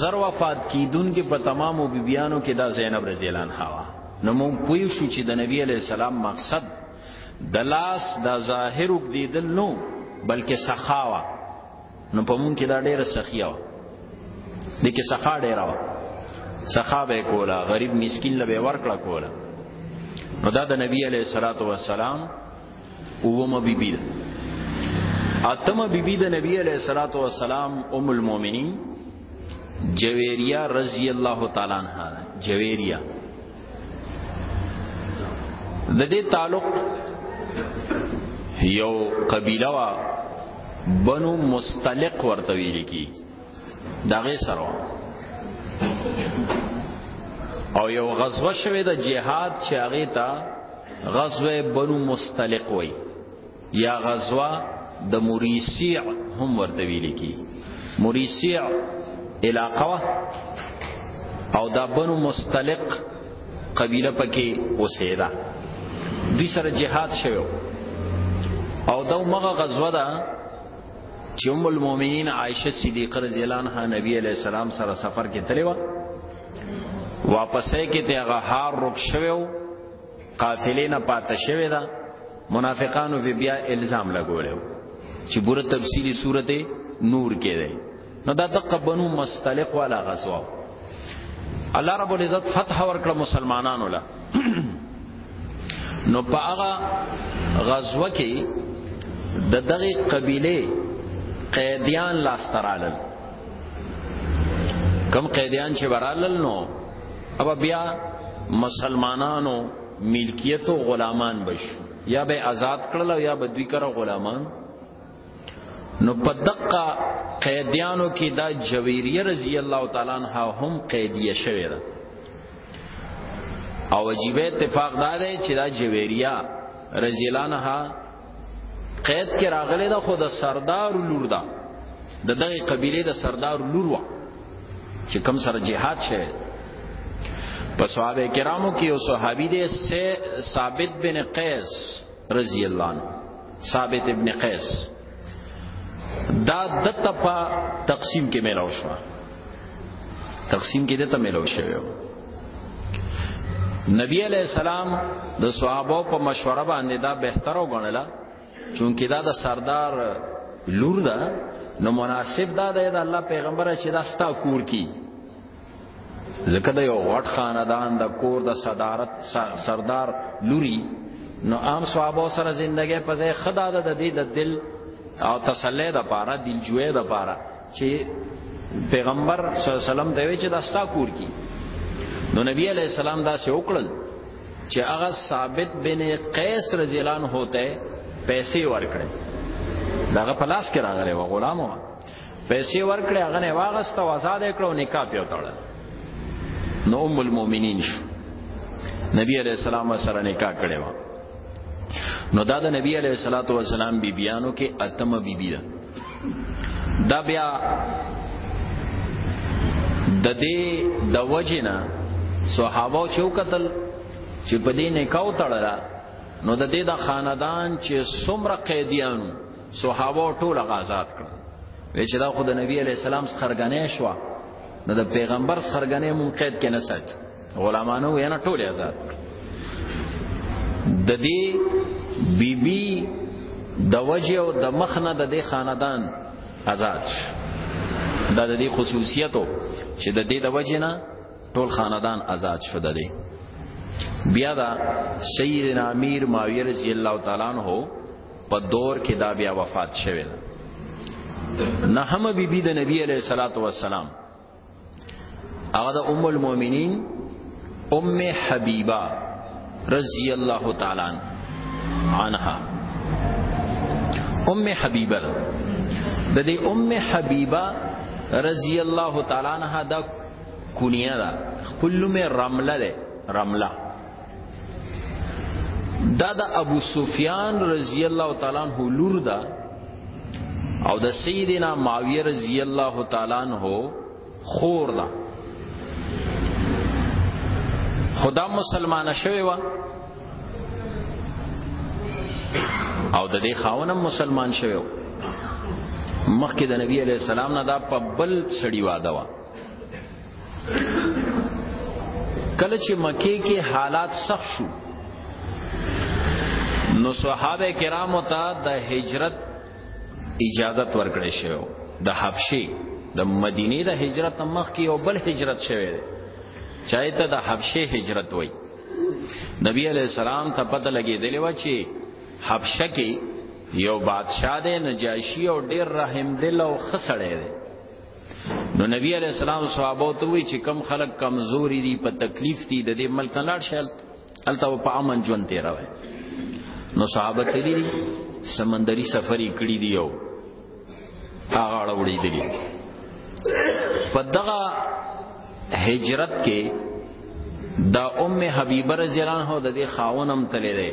زر وفات کیدون کې په تمامو بیبیانو کې دا زینب رضی الله عنها نو مونږ پوه شو چې د نبی علی السلام مقصد د لاس د ظاهر وګدیدل نو بلکې سخاوه نو په مونږ کې دا ډیره سخیه و د کې سخا ډیره و سخا به کوله غریب مسکین لبه ورکړه کوله نو دا د نبی علی الصلاۃ والسلام اومه بیبی ده اتمه بیبی د نبی علی الصلاۃ والسلام ام المؤمنین جویریه رضی الله تعالی عنها جویریه د دې تعلق یو قبیله وا بنو مستلق ورته ویل کی دغه سره او یو غزوه شوه د جهاد چې هغه ته غزوه بنو مستلق وای یا غزوه د موریسیع هم ورته ویل کی موریسیع علاقه او دا بنو مستلق قبیله پکې اوسېدا دوی سره جهاد شوو او دا مغه غزوه ده چې ام المؤمنین عائشه صدیقه رضی الله عنها نبی علیہ السلام سره سفر کې تللی و واپسې کې ته هغه هار رک شوو قافلې نه پاتې شوی دا منافقانو به بیا الزام لګولیو چې بوره تفصیلی صورت نور کې ده نو دا دقه بنو مستلق والا غزوا الله رب العزت فتح ورکړه مسلمانانو لا نو په هغه غزوه کې د دغه قبيله قیدیان لاسترالل کم قیدیان چې برالل نو ابا بیا مسلمانانو ملکیت او غلامان بش یا به آزاد کړل یا به دوی کرا غلامان نو په دقه قیدیانو کې دا جویریه رضی الله تعالی عنها هم قیدیه شوې ده او عجیب اتفاق دا دی چې دا جویریه رضی الله عنها قید کې راغله ده خو د سردار لور ده د دغه قبیله د سردار لور وه چې کوم سره جهاد شه په صحابه کرامو کې یو صحابي دی ثابت بن قیس رضی الله عنه ثابت ابن قیس دا دته په تقسیم کې ملاو شو تقسیم کې دته ملاو شوی نبی علیہ السلام د صحابه په مشوره باندې دا بهتر وګڼله چونکه دا د سردار لور ده نو مناسب دا ده د الله پیغمبر چې دا ستا کور کی ځکه د یو غټ خاندان د کور د صدارت سردار لوري نو عام صحابه سره زندګي په ځای خدا د دې د دل او تسلی د پاره دلجوې د پاره چې پیغمبر صلی الله علیه وسلم ته وی چې دا ستا کور کی نو نبی علیہ السلام دا سه وکړل چې هغه ثابت بن قیس رضی الله عنه ته پیسې ورکړې داغه پلاس کې راغلی و غلامو پیسې ورکړې هغه نه واغسته او آزاد کړو نکاح پیو تړل نو ام المؤمنین شو نبی علیہ السلام سره نکاح کړي و نو دا د نبی علیہ الصلوۃ والسلام بیبیانو کې اتمه بیبی ده دا بیا د دې د وجنه صحابه چې وکتل چې په دې نه کاو تړل نو د دې د خاندان چې څومره قیدیان صحابه ټول آزاد کړ وی چې دا خود نبی علی السلام سرګنې شو نو د پیغمبر سرګنې مونږ قید کې نه ساتي غلامانو وینا ټول آزاد د دې بیبي د وجه او د مخنه د دې خاندان آزاد دا د دې خصوصیتو چې د دې د وجه نه ټول خاندان آزاد شو د دې بیا دا سیدنا امیر معاویه رضی الله تعالی عنہ په دور کې دا بیا وفات شوه نه هم بیبي د نبی علیه الصلاۃ والسلام هغه د ام المؤمنین ام حبیبه رضی الله تعالی عنها ام حبیبه د دې ام حبیبه رضی الله تعالی عنها دا کونیه ده خپل نوم رمله ده رمله دا د ابو سفیان رضی الله تعالی عنہ لور دا او د سیدنا معاویه رضی الله تعالی عنہ خور دا خدا مسلمانه شوی و او د دې خاونم مسلمان شوی و مخکې د نبی علی السلام نه دا په بل سړی واده و کله چې مکه کې حالات سخت شو نو صحابه کرامو ته د هجرت اجازه ورکړې شوی د حبشي د مدینه د هجرت مخ کې یو بل هجرت شوی دی چای ته د حبشه هجرت وای نبی علی السلام ته پته لګی دی لوا چې حبشه کې یو بادشاہ دی نجاشی او ډیر رحم دل او خسړې دی نو نبی علیہ السلام صحابه ته وی چې کم خلک کمزوري دي په تکلیف دي د دې ملک لاړ شل الته په امن ژوند تیر وای نو صحابه تللی دي سمندري سفر یې کړی دی یو هغه اړوړې دي په دغه هجرت کې دا ام حبیبه رضی الله عنها د دې خاونم تللی دی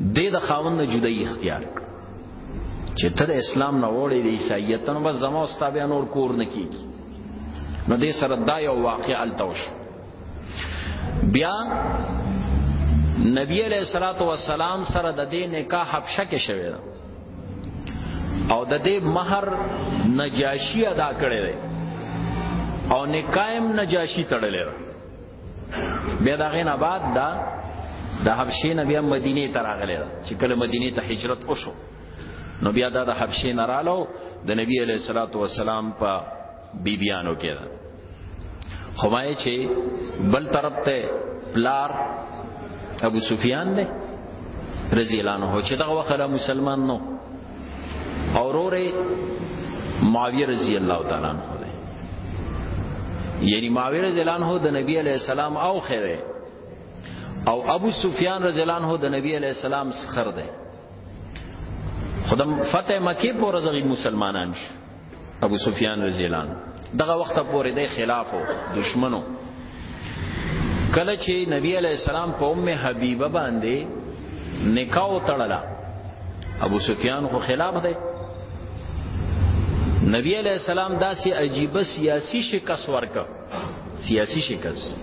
دې د خاوند نه جدای اختیار چې ته د اسلام نه وړې د عیسایت نو بس زما او بیا نور کور نه کیږي نو دې سره دا یو واقع التوش بیا نبی علیہ الصلات والسلام سره د دې نکاح حبشه کې شوی او د دې مہر نجاشی ادا کړی او نکاح نجاشی تړلې بیا دا غین آباد دا د حبشې نه بیا مدینه ته راغلی دا چې کله مدینه ته هجرت وشو نو بیا دا د حبشې نه رالو د نبی علیه الصلاۃ والسلام په بیبیانو کې دا همای چې بل طرف ته پلار ابو سفیان دی رضی الله عنه چې دغه وخت مسلمان نو او روره معاویه رضی الله تعالی عنہ دی یعنی معاویه رضی الله عنہ د نبی علی السلام او خره او ابو سفیان رضی الله عنه د نبی علی السلام سخر دی خدام فتح مکه پر ځای مسلمانان شو ابو سفیان رضی الله عنه دغه وخت پورې د خلافو دشمنو کله چې نبی علی السلام په ام حبیبه باندې نکاح وتړله ابو سفیان خو خلاف دی نبی علی السلام داسې عجیب سیاسی شکست ورک سیاسی شکست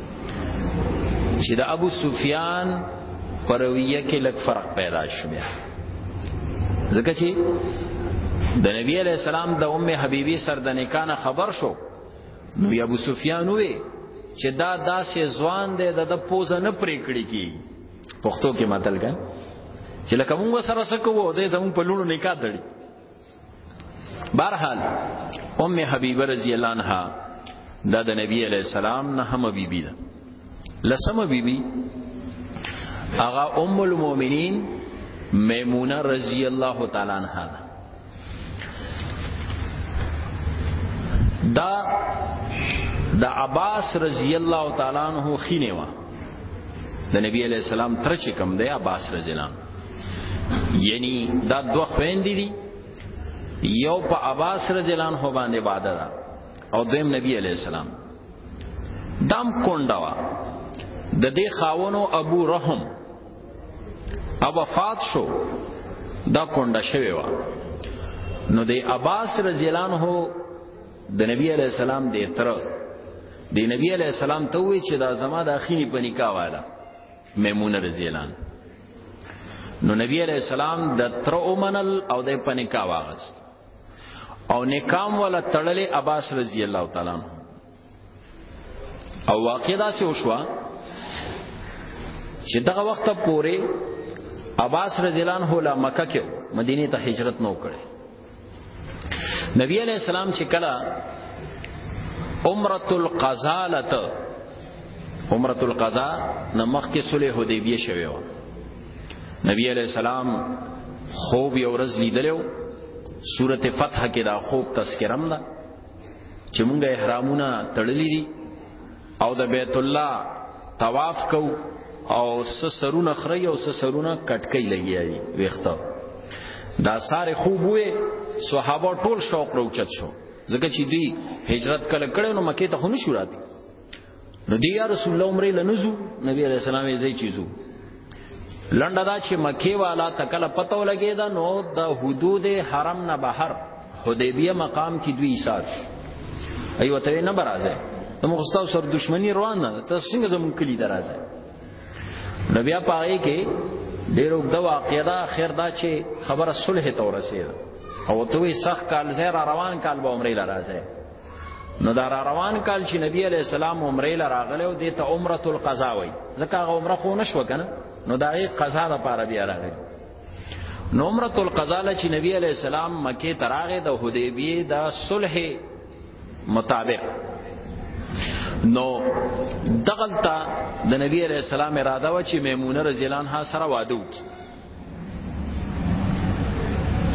چې د ابو سفیان پرویه کې لک فرق پیدا شو ځکه چې د نبی علی السلام د ام حبیبی سر د نکانه خبر شو نو ابو سفیان وې چې دا داسې ځوان دی د پوزه نه پرې کړی کی پښتو کې متل کا چې لکه موږ سره سکو د زمون په لونو نکاح دړي برحال ام حبیبه رضی الله عنها دا د نبی علی السلام نه هم بیبی ده لسمه بیبی اغا ام المؤمنین میمونه رضی الله تعالی عنها ده دا د عباس رضی الله تعالی عنہ خینه و د نبی علی السلام تر چې کم دی عباس رضی الله یعنی دا دوه خويندې دي یو په عباس رضی الله عنه باندې وعده ده او دویم نبی علی السلام دام کونډه وا د دې خاونو ابو رحم او وفات شو دا کونډه شوی وا نو د عباس رضی الله عنه د نبی علی السلام د تر د نبی علی السلام ته وی چې دا زما د اخینی په نکاح والا میمونه رضی الله نو نبی علیہ السلام د تر اومنل او د پنیکا واغست او نکام ولا تړلې عباس رضی الله تعالی او واقع دا سه وشوا چې دغه وخت پورې عباس رضی الله عنه لا مکه کې مدینه ته هجرت نو کړي نبی علیہ السلام چې کله عمرۃ القضا لته عمرۃ القضا نمخ کې صلح حدیبیه شوی و نبی علیہ السلام خوب یو ورځ لیدلو سورته فتح کې دا خوب تذکرم ده چې مونږه احرامونه تړلې دي او د بیت الله طواف کو او سسرونه خری او سسرونه کټکې لګیایي ویخته دا ساره خوب وې صحابه ټول شوق روچت شو ځکه چې دی هجرت کله کړي نو مکه ته خو نشو راته نو دی یا رسول الله عمره لنزو نبی علیہ السلام یې ځای چیزو لنډه دا چې مکه والا تکله پته ولګی دا نو د حدود حرم نه بهر حدیبیه مقام کې دوی ایثار ایو ته نه برازه د مخستاو سر دشمنی روان نه ته څنګه زمون کلی درازه نو بیا پاره کې ډیرو د واقعیا دا خیر دا چې خبره صلح ته ورسېده او ته وی سخت کال زه را روان کال به عمرې لرازه نو دا را روان کال چې نبی علی السلام عمره لراغله او دته عمره القضا وای ځکه هغه عمره خو نشو کنه نو دا یې قضا د پاره بیا راغی نو عمره القضا له چې نبی علی السلام مکه تراغه د حدیبیه د صلح مطابق نو دغلطه د نبی علی السلام اراده و چې میمونه رضی الله عنها سره واده وکړي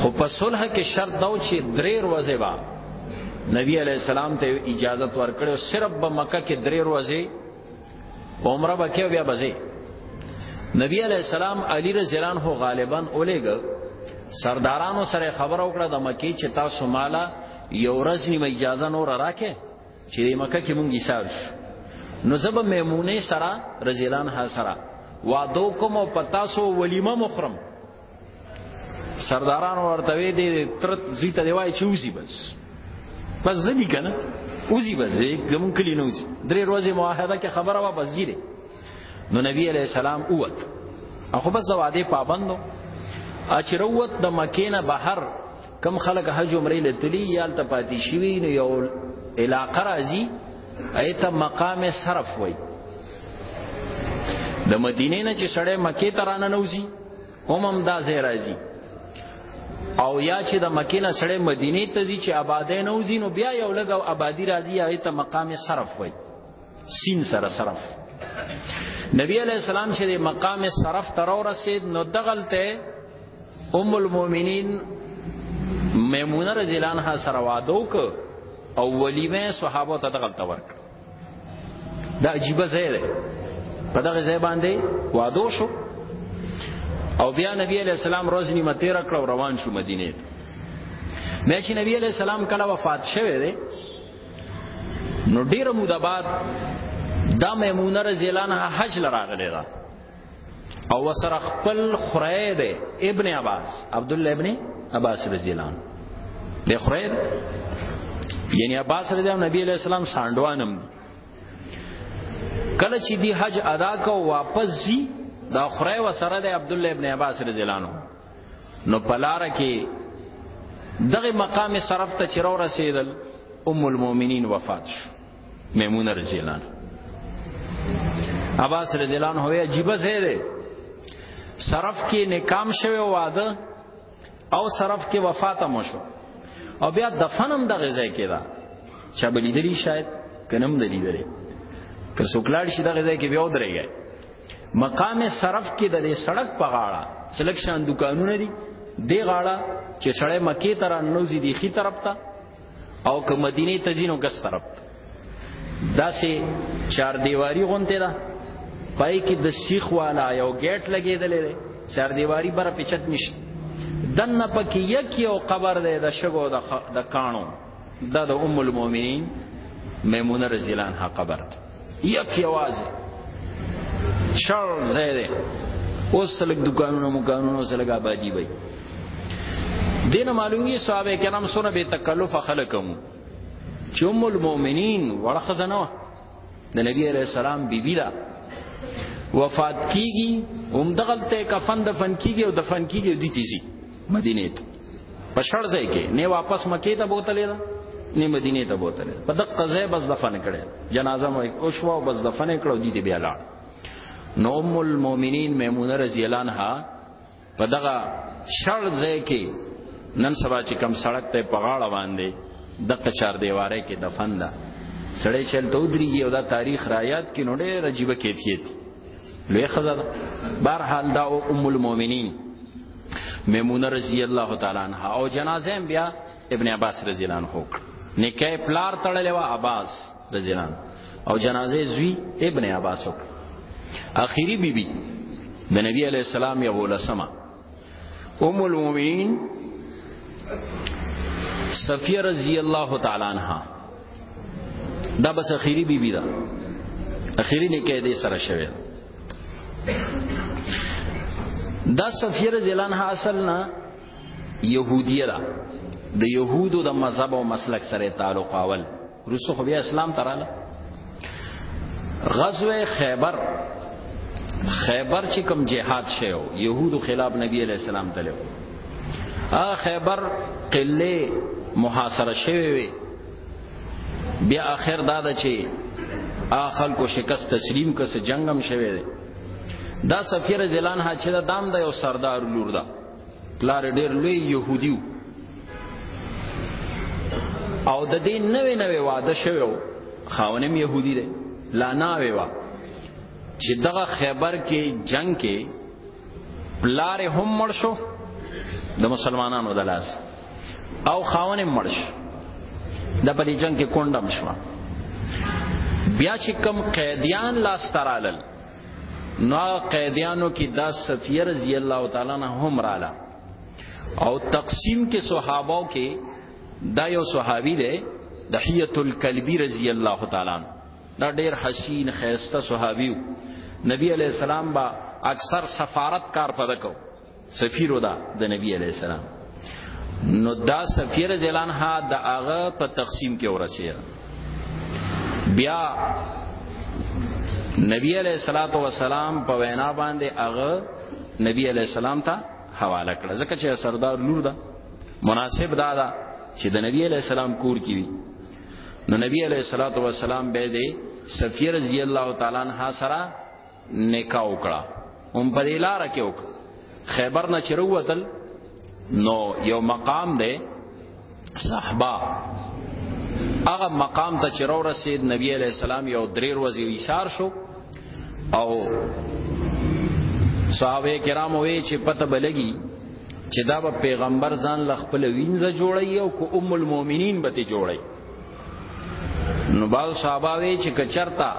خو په صلح کې شرط دا و چې درې ورځې با نبی علی السلام ته اجازه ورکړې او صرف په مکه کې درې ورځې عمره وکړ بیا بځې نبی علی السلام علی رضی الله عنه غالبا اولېګ سردارانو سره خبر او کړه د مکی چې تاسو مالا یو ورځ نیمه اجازه نور راکې چې د مکه کې مونږ ایثار شو نو زب میمونه سرا رجلان ها سرا وادو کوم او پتاسو ولیمه مخرم سرداران ورته وی دي ترت زی ته دی وای چې وزي بس بس زدي کنه وزي بس کوم کلی نو وزي درې ورځې معاهده کې خبره وا بس زیره نو نبی علیہ السلام اوت اخو بس د وعده پابندو اچروت د مکینه بهر کم خلک حج عمره لتلی یال ته پاتې شوی نو یو علاقه راځي ایت مقام صرف وای د مدینه نه چې سړی مکه ته رانه نوځي اومم دا ځای راځي او یا چې د مکه نه سړی مدینه ته ځي چې آبادې نوځي نو بیا یو لګ او آبادی راځي ایت مقام صرف وای سین سره صرف نبی علیہ السلام چې د مقام صرف تر ورسید نو دغلته ام المؤمنین میمونه رضی الله عنها سره واده وک او ولیمه صحابه ته دغلته ورک دا عجیب ځای دی په دغه ځای باندې واده شو او بیا نبی علیہ السلام روز نیمه تیر کړ روان شو مدینه ته مې چې نبی علیہ السلام کله وفات شوه دی نو ډیره موده بعد دا میمونه رضی الله عنها حج لراغلی دا او وسره خپل خره ده ابن عباس عبد الله ابن عباس رضی الله عنه د خره یعنی عباس رضی الله نبی علیہ السلام ساندوانم کله چې دی حج ادا کو واپس زی دا خره وسره ده عبد الله ابن عباس رضی الله عنه نو پلار کې دغه مقام شرف ته چرور رسیدل ام المؤمنین وفات شو میمونه رضی الله عنها عباس رضی الله عنه عجیب ځای دی شرف کې نکام شوی واده او شرف کې وفات هم شو او بیا دفن هم دغه ځای کې دا چا بلیدلی شاید کنم دلیدلی که سوکلار شي دغه ځای کې بیا ودرېږي مقام صرف کې د دې سړک په غاړه سلیکشن دکانونه دي دی غاړه چې سړی مکه تر نوځي دی خي طرف ته او که مدینه ته ځینو ګس طرف ته دا سه چار دیواری غونته ده پای کې د سیخ والا یو گیټ لګیدلې ده چار دیواری بر پچت نشته دنه پکې یک یو قبر ده د شګو د کانو دا د ام المؤمنین میمونه رضی الله عنها قبر ده یک یوازې شر ځای دی اوس سلک دکانونو مکانونو سلک آبادی وي دین معلومی صحابه کرام سونه به تکلف خلقم چې ام المؤمنین وړه خزانه و د نبی علیہ السلام بیبی بی دا وفات کیږي هم دغلته کفن دفن کیږي او دفن کیږي د تیزی مدینه ته په شړ ځای کې نه واپس مکه ته بوتلې ده نه مدینه ته بوتلې په دقه ځای بس دفن کړي جنازه مو او شو او بس دفن کړو دي دې بیا لاړ نو ام المؤمنین میمونه رضی الله عنها په دغه شړ ځای کې نن سبا چې کم سړک ته په غاړه باندې دغه چار دیواره کې دفن ده سړی چلته ودرېږي او دا تاریخ را یاد کینو ډېر عجیب کیفیت دی لوی خزه ده بهر حال دا ام المؤمنین میمونه رضی الله تعالی عنها او جنازه بیا ابن عباس رضی الله عنه نکای پلار تړلې وا عباس رضی الله او جنازه زوی ابن عباس اخیری بیبي بی د نبی علی السلام یو لسمه ام المؤمنین صفیه رضی الله تعالی عنها دا بس اخیری بیبي بی دا اخیری نه کې دې سره شوی دا صفیه رضی الله عنها اصل نه يهودیه ده د يهودو د مذهب او مسلک سره تعلق اول روسو خو بیا اسلام تراله غزوه خیبر خیبر چې کوم جهاد شیو يهودو خلاف نبی علیہ السلام تلو ا خیبر قله محاصره شوی وی بیا اخر دا د چې ا خلکو شکست تسلیم کس جنگم شوی دی دا سفیر زلان ها چې دا دام د یو سردار لور ده دا پلار ډیر لوی يهودي او د دې نوې نوې واده شوی و خاونم يهودي دی لا ناوې وا چې دغه خیبر کې جنگ کې پلار هم مړ شو د مسلمانانو د لاس او خاون مړ شو د په دې جنگ کې کونډم شو بیا چې کم قیدیان لاس ترالل نو قیدیانو کې دا صفیه رضی الله تعالی عنها هم رااله او تقسیم کې صحابه کې دا یو صحابي دی دحیت الکلبی رضی الله تعالی عنہ دا ډیر حسین خیسته صحابیو نبی علیہ السلام با اکثر سفارت کار پد کو سفیر ده د نبی علی السلام نو دا سفیر زلان ها د هغه په تقسیم کې ورسیه بیا نبی علیہ الصلات والسلام په وینا باندې هغه نبی علیہ السلام ته حواله کړه ځکه چې سردار لور ده مناسب دا ده چې د نبی علیہ السلام کور کې وي نو نبی علیہ الصلات والسلام به دې سفیر رضی الله تعالی عنہ سره نکاح وکړه هم په دې لار کې وکړه خیبر نه چروتل نو یو مقام دی صحبا هغه مقام ته چرو رسید نبی علیہ السلام یو درې ورځې ایثار شو او صحابه کرام وی چې پته بلګي چې دا به پیغمبر ځان ل خپل وینځه جوړي او کو ام المؤمنین به ته جوړي نو باز صحابه وی چې کچرتا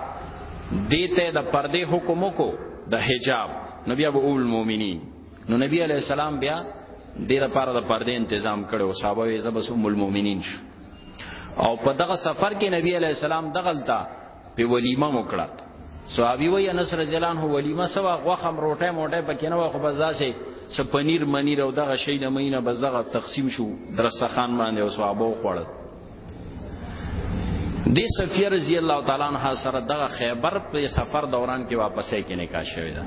دیته د پردې حکم کو د حجاب نبی ابو اول مومنین نو نبی علی السلام بیا د لپاره د پردې تنظیم کړو صحابه یې زبس ام المؤمنین او په دغه سفر کې نبی علی السلام دغلطه په ولیمه وکړه صحابي وای انس رضی الله عنه ولیمه سوا غوخم روټه موټه پکې نه وخو بس داسې سپنیر منیر او دغه شی نه مینه بس دغه تقسیم شو درسخان باندې او صحابه خوړل د صفیه رضی الله تعالی عنها سره دغه خیبر په سفر دوران کې واپسې کې نکاح شوی ده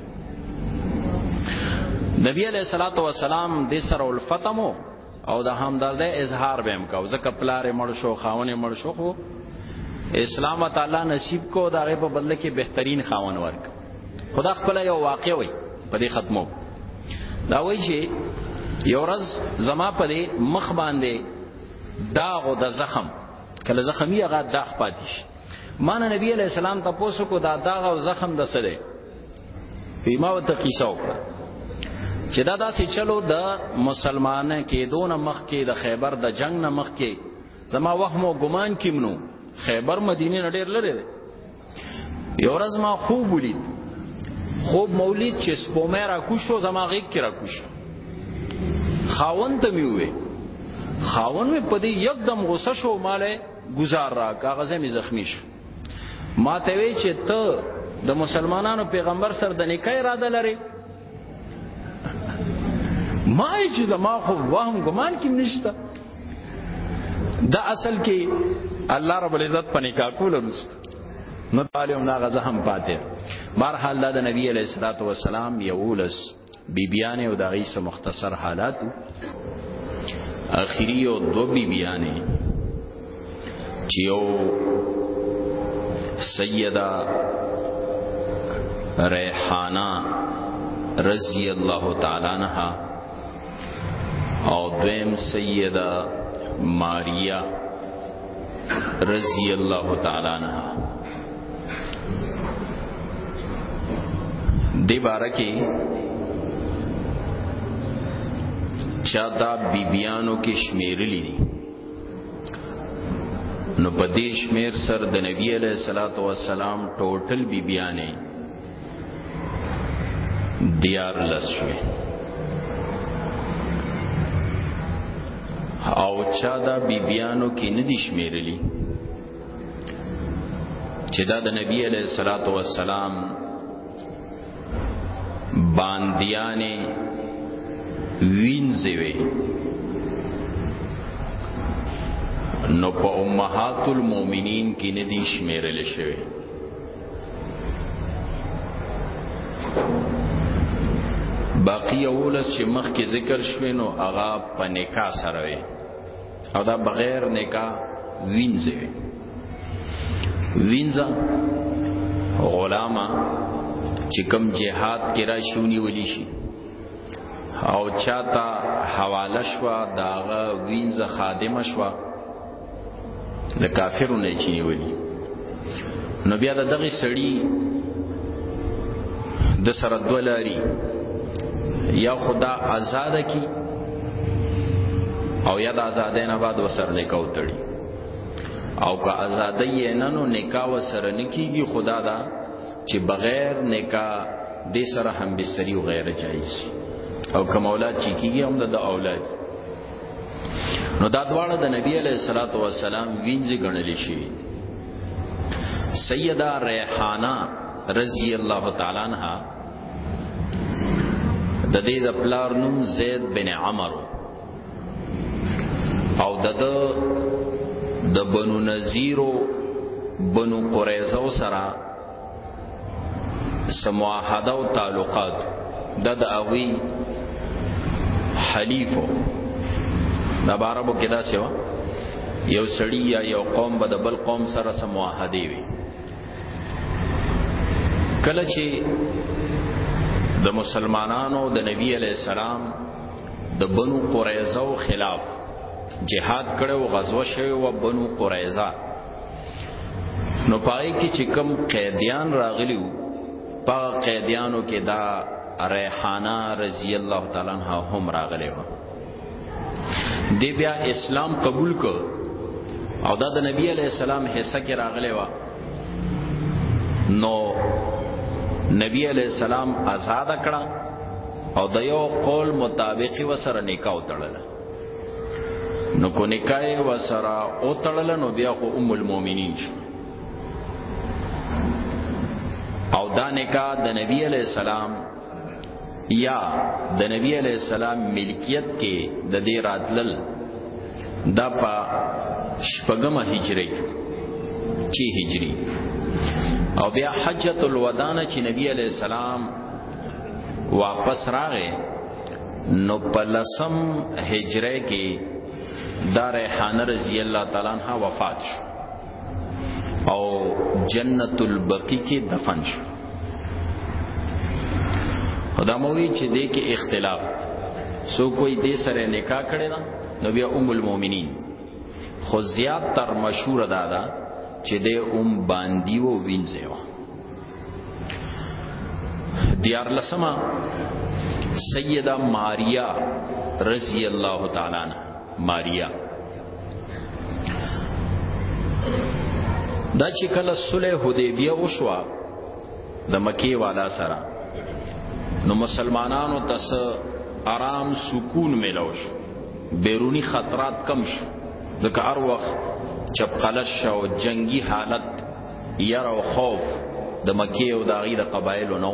نبی علیہ الصلوۃ والسلام د سره الفتمو او د همدردۍ اظهار به هم کاو ځکه پلار مړ شو خاون مړ شو خو اسلام تعالی نصیب کو دا غي په بدل کې بهترین خاون ورک خدا خپل یو واقع وي په دې ختمو دا وایي چې یو ورځ زما په دې مخ باندې داغ او د زخم کله زخمی هغه داغ پاتیش مان نبی علیہ السلام تاسو کو دا داغ او زخم د سره پیما وته قصه وکړه چې دا داسې چلو د مسلمانانو کې دون مخ کې د خیبر د جنگ نه مخ کې زما وهم او ګمان کیمنو خیبر مدینه نه ډیر لري دی یو ورځ ما خوب ولید خوب مولید چې سپومه را کوشو زما غیږ کې را کوشو خاون ته می وې خاون مې پدې یکدم غوسه شو مالې گزار را کاغذ می زخمی شو ما ته وی چې ته د مسلمانانو پیغمبر سره د نکاح اراده لري ما چې زما خو وهم ګمان کې نشته دا اصل کې الله رب العزت په نکاح کول رسته نو تعالی هم دا غزه هم پاتې بهرحال دا د نبی علیه الصلاۃ والسلام یولس بیبیانې او د هغوی څه مختصر حالات اخري یو دوه بیبیانې چې یو سیده ریحانه رضی الله تعالی عنها او دویم سیده ماریا رضی الله تعالی عنها دی بارکه چا دا بیبیانو کې شمیرلی دي نو په دې شمیر سر د نبی علیہ الصلوۃ والسلام ټوټل بیبیانې بی دیار لسوی او چا دا بیبیانو کې ندی شمیرلی چې دا د نبی علیہ الصلوۃ والسلام باندیانه وینځي وي نو په امهات المؤمنین کې ندی شمیرل شوی باقی اولس چې مخکې ذکر شوی نو هغه په نکاح سره وي او دا بغیر نکاح وینځي وینځه غلامه چې کم جهاد کې را شونی ولی شي او چاته حواله شو داغه وینځه خادمه شوه د کافرو نه چینی ونی نو بیا د دغه سړی د سره دولاري یا خدا آزاد کی او یا د آزادین آباد وسر نکاو تړي او که آزادی نه نو نکاح وسره نکیږي خدا دا چې بغیر نکاح د سره هم بستری او غیره جایز او کوم اولاد چې کیږي هم د اولاد نو دا دواړه د نبی علیہ الصلوۃ والسلام وینځي غنل شي سیدہ ریحانہ رضی الله تعالی عنها د دې د پلار نوم زید بن عمرو او د د بنو نذیرو بنو قریظه سره سمواحده او تعلقات د د اوی حلیفو د عربو کې دا سیوا یو سړی یا یو قوم به د بل قوم سره سمواحده وي کله چې د مسلمانانو د نبی علی السلام د بنو قریظه خلاف جهاد کړو غزوه شوی و بنو قریظه نو پای کې چې کم قیدیان راغلی وو په قیدیانو کې دا ریحانه رضی الله تعالی عنها هم راغلی و دی بیا اسلام قبول کو او دا د نبی علی السلام حصہ کې راغلی و نو نبی علی السلام آزاد کړه او د یو قول مطابق وسره نکاح وتړل نو کو نکاح و سرا او تړل نو بیا خو ام المؤمنین شو او دا نکاح د نبی علی السلام یا د نبی علی السلام ملکیت کې د دې راتلل دا په شپږم هجری کې هجری او بیا حجۃ الوداع چې نبی علی السلام واپس راغې نو پلسم هجره کې دا ریحان رضی الله تعالی عنها وفات شو او جنت البقی کې دفن شو خدا موی چې دې کې اختلاف سو کوئی دې سره نکاح کړي دا نو بیا ام المؤمنین خو زیات تر مشهور دادا چې دې ام باندې وو وینځه دیارلسمه سیده ماریا رضی الله تعالی عنها ماریا دا چې کله صلح حدیبیه وشوه د مکی والا سره نو مسلمانانو تس آرام سکون ملو شو بیرونی خطرات کم شو ځکه هر وخت چپقلش او جنگی حالت ير او خوف د مکی او د غیر قبایلو نو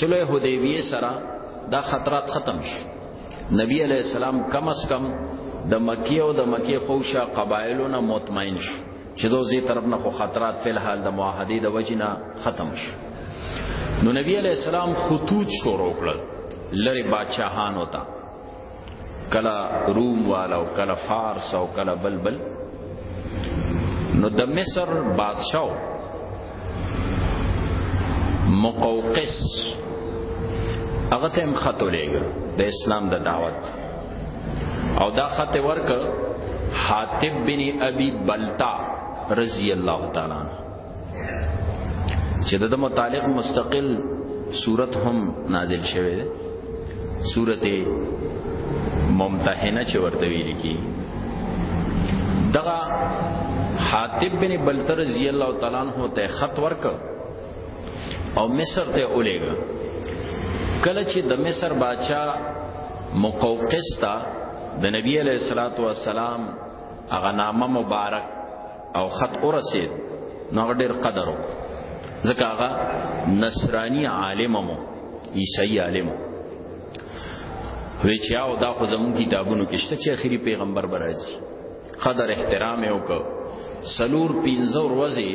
صلح حدیبیه سره دا خطرات ختم شي نبی علیہ السلام کم اس کم د مکی او د مکی خوشا قبایلو نه مطمئن شو چې دوزی طرف نه خو خطرات فی الحال د معاهده د وجنه ختم شو نو نبی علیہ السلام خطوط شروع کړل لری بادشاہان ہوتا کله روم والا او کله فارس او کله بلبل نو د مصر بادشاہ مقوقس هغه ته خط ولېګا د اسلام د دعوت او دا خط ورک حاتب بن ابي بلتا رضی الله تعالی چې د متعلق مستقل صورت هم نازل شوه ده سورته ممتحنه چې ورته ویل کی دغه حاتب بن بلتر رضی الله تعالی عنہ ته خط ورک او مصر ته اولېګا کله چې د مصر بادشاہ مقوقس تا د نبی علیہ الصلوۃ والسلام هغه نامه مبارک او خط ورسید نو هغه ډیر قدر وکړ ځکه هغه نصرانی عالم مو عیسائی عالم وی چې او دا خو زمون کتابونو کې شته چې اخیری پیغمبر برازي قدر احترام یې وکړ سلور پینځه ورځې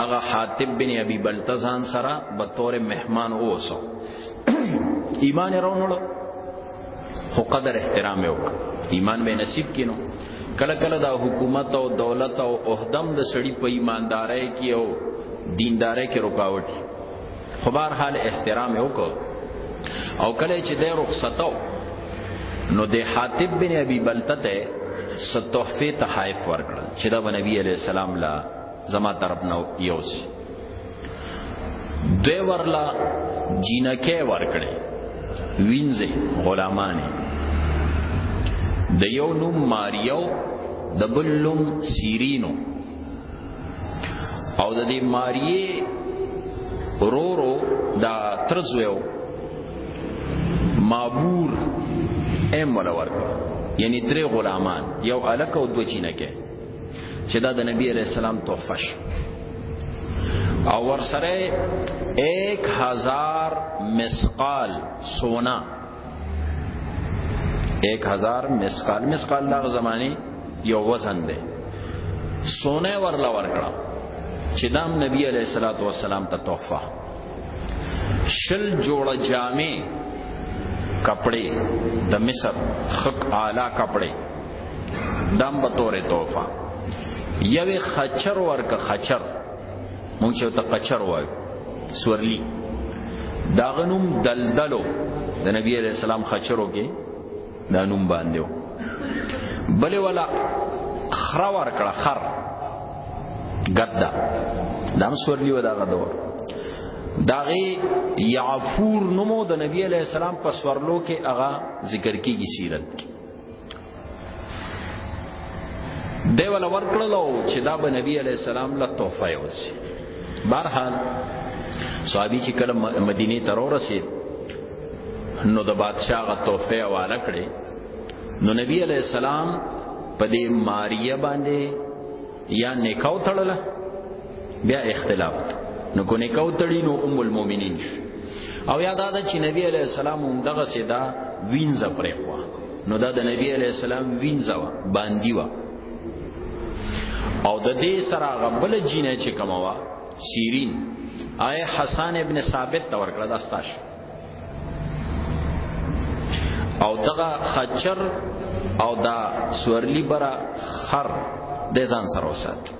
هغه حاتب بن ابي بلتزان سره به تور مهمان اوسو ایمان راونړو خو قدر احترام یې وکړ ایمان به نصیب کینو کله کله دا حکومت او دولت او عہدم د سړی په ایماندارۍ کې او دیندارۍ کې رکاوټ خو بهر حال احترام یې وکړ او کله چې د رخصتو نو د حاتب بن ابي بلتته ستوحفه تحائف ورکړل چې دا نبی عليه السلام لا زما طرف نه یوسی دوی ورلا جینکه ورکړي وینځي غلامانه د یو نوم ماریو د بل نوم سیرینو او د دې ماریه رورو دا ترزویو مابور ام ولا ورکړي یعنی درې غلامان یو الک او دوه چینکه چې دا د نبی علیہ السلام تحفه شو او ورسره 1000 مسقال سونا 1000 مسقال مسقال دا زمانی یو وزن دی سونه ورلا ورکړه چې دام نبی علیہ الصلوۃ والسلام ته تحفه شل جوړ جامې کپڑے د مصر خق اعلی کپڑے دم به تورې توفه یوې خچر ورکه خچر مونږ چې ته قچر وایو سورلی دا غنوم دلدلو د نبی علیہ السلام خچرو کې دا نوم باندې و بلې ولا خر ور کړه خر ګدا دا سورلی و دا غدو داغه یعفور نومو د نبی علیہ السلام په سورلو کې هغه ذکر کیږي سیرت کې دی ولا ورکړلو چې دا به نبی علی السلام له تحفه یوسي بهرحال صحابي چې کله مدینه ته ورسید نو د بادشاہ غ تحفه والا کړي نو نبی علی السلام په دې ماریه باندې یا نکاو تړله بیا اختلاف نو کو نکاو تړي نو ام المؤمنین او یاد ده چې نبی علی السلام هم دغه سیدا وینځه پرې خو نو دا د نبی علی السلام وینځه وا باندې وا او د دې سره غبل جینې چې کموا سیرین آئے حسان ابن ثابت تور کړه داستاش او دغه خچر او دا سورلی برا خر د ځان سره وسات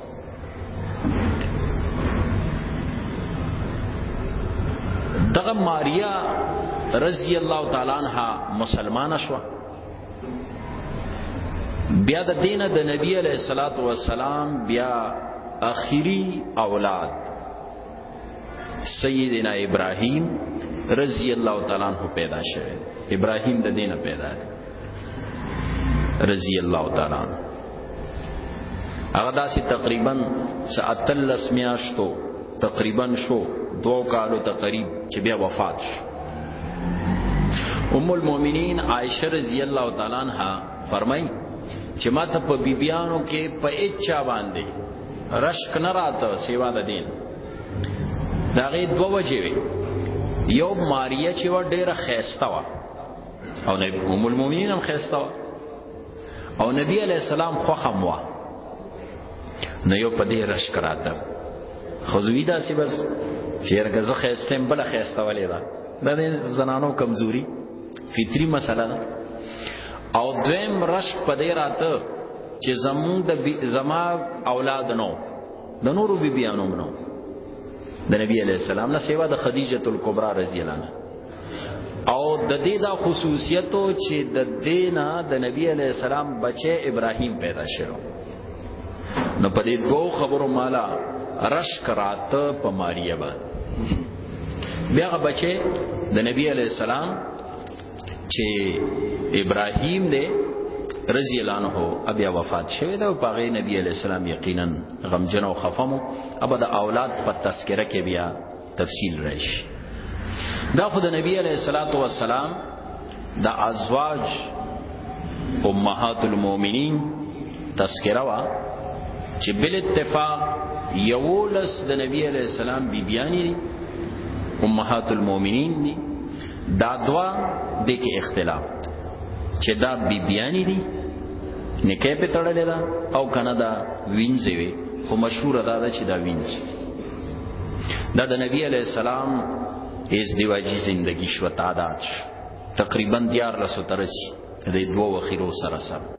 دغه ماریا رضی الله تعالی عنها مسلمانه شو بیا د دینه د نبی علیہ الصلات والسلام بیا اخیری اولاد سیدنا ابراهیم رضی الله تعالی عنہ پیدا شوه ابراهیم د دینه پیدا دی رضی الله تعالی عنہ هغه داسې تقریبا ساتلس میاشتو تقریبا شو دوه کالو تقریب چې بیا وفات شو ام المؤمنین عائشه رضی الله تعالی عنها فرمای چې ما ته په بیبیانو کې په اچا باندې رشک نه راته سیوا د دین دا غي دوه وجې وي یو ماریا چې و ډیره خيسته و او نه ام المؤمنین هم خيسته و او نبی علی السلام خوخم وا نو یو په دې رش کراته خزوی دا سی بس چیرګه زه خېستم بل خېسته ولې دا د زنانو کمزوري فطری مسله ده او دویم رش په دې راته چې زمون د زما اولاد نو د نورو بی بیانو نو د نبی علی السلام نه سیوا د خدیجه الکبرى رضی الله عنها او د دې دا خصوصیت چې د دینا د نبی علی السلام بچي ابراهیم پیدا شو نو په دې دوه خبرو مالا رش کرات په ماریا باندې بیا بچي د نبی علی السلام چې ابراهیم دی رضی الله عنه ابیا وفات شوی دا په غي نبی علی السلام یقینا غمجن او خفمو ابدا اولاد په تذکرہ کې بیا تفصیل راشي دا خود نبی علیہ الصلوۃ والسلام د ازواج امهات المؤمنین تذکرہ وا چې بل اتفاق یولس د نبی علیہ السلام بیبیانی دی امهات المؤمنین دی دا دوا د کې اختلاف چې دا بیبیانی دی نکه په تړلې دا او کنه دا وینځي وي خو مشهور دا ده چې دا وینځي دا د نبی علی السلام از دیواجی زندگی شو تعداد شو تقریبا دیار لسو ترسی د دوه وخیرو سره سره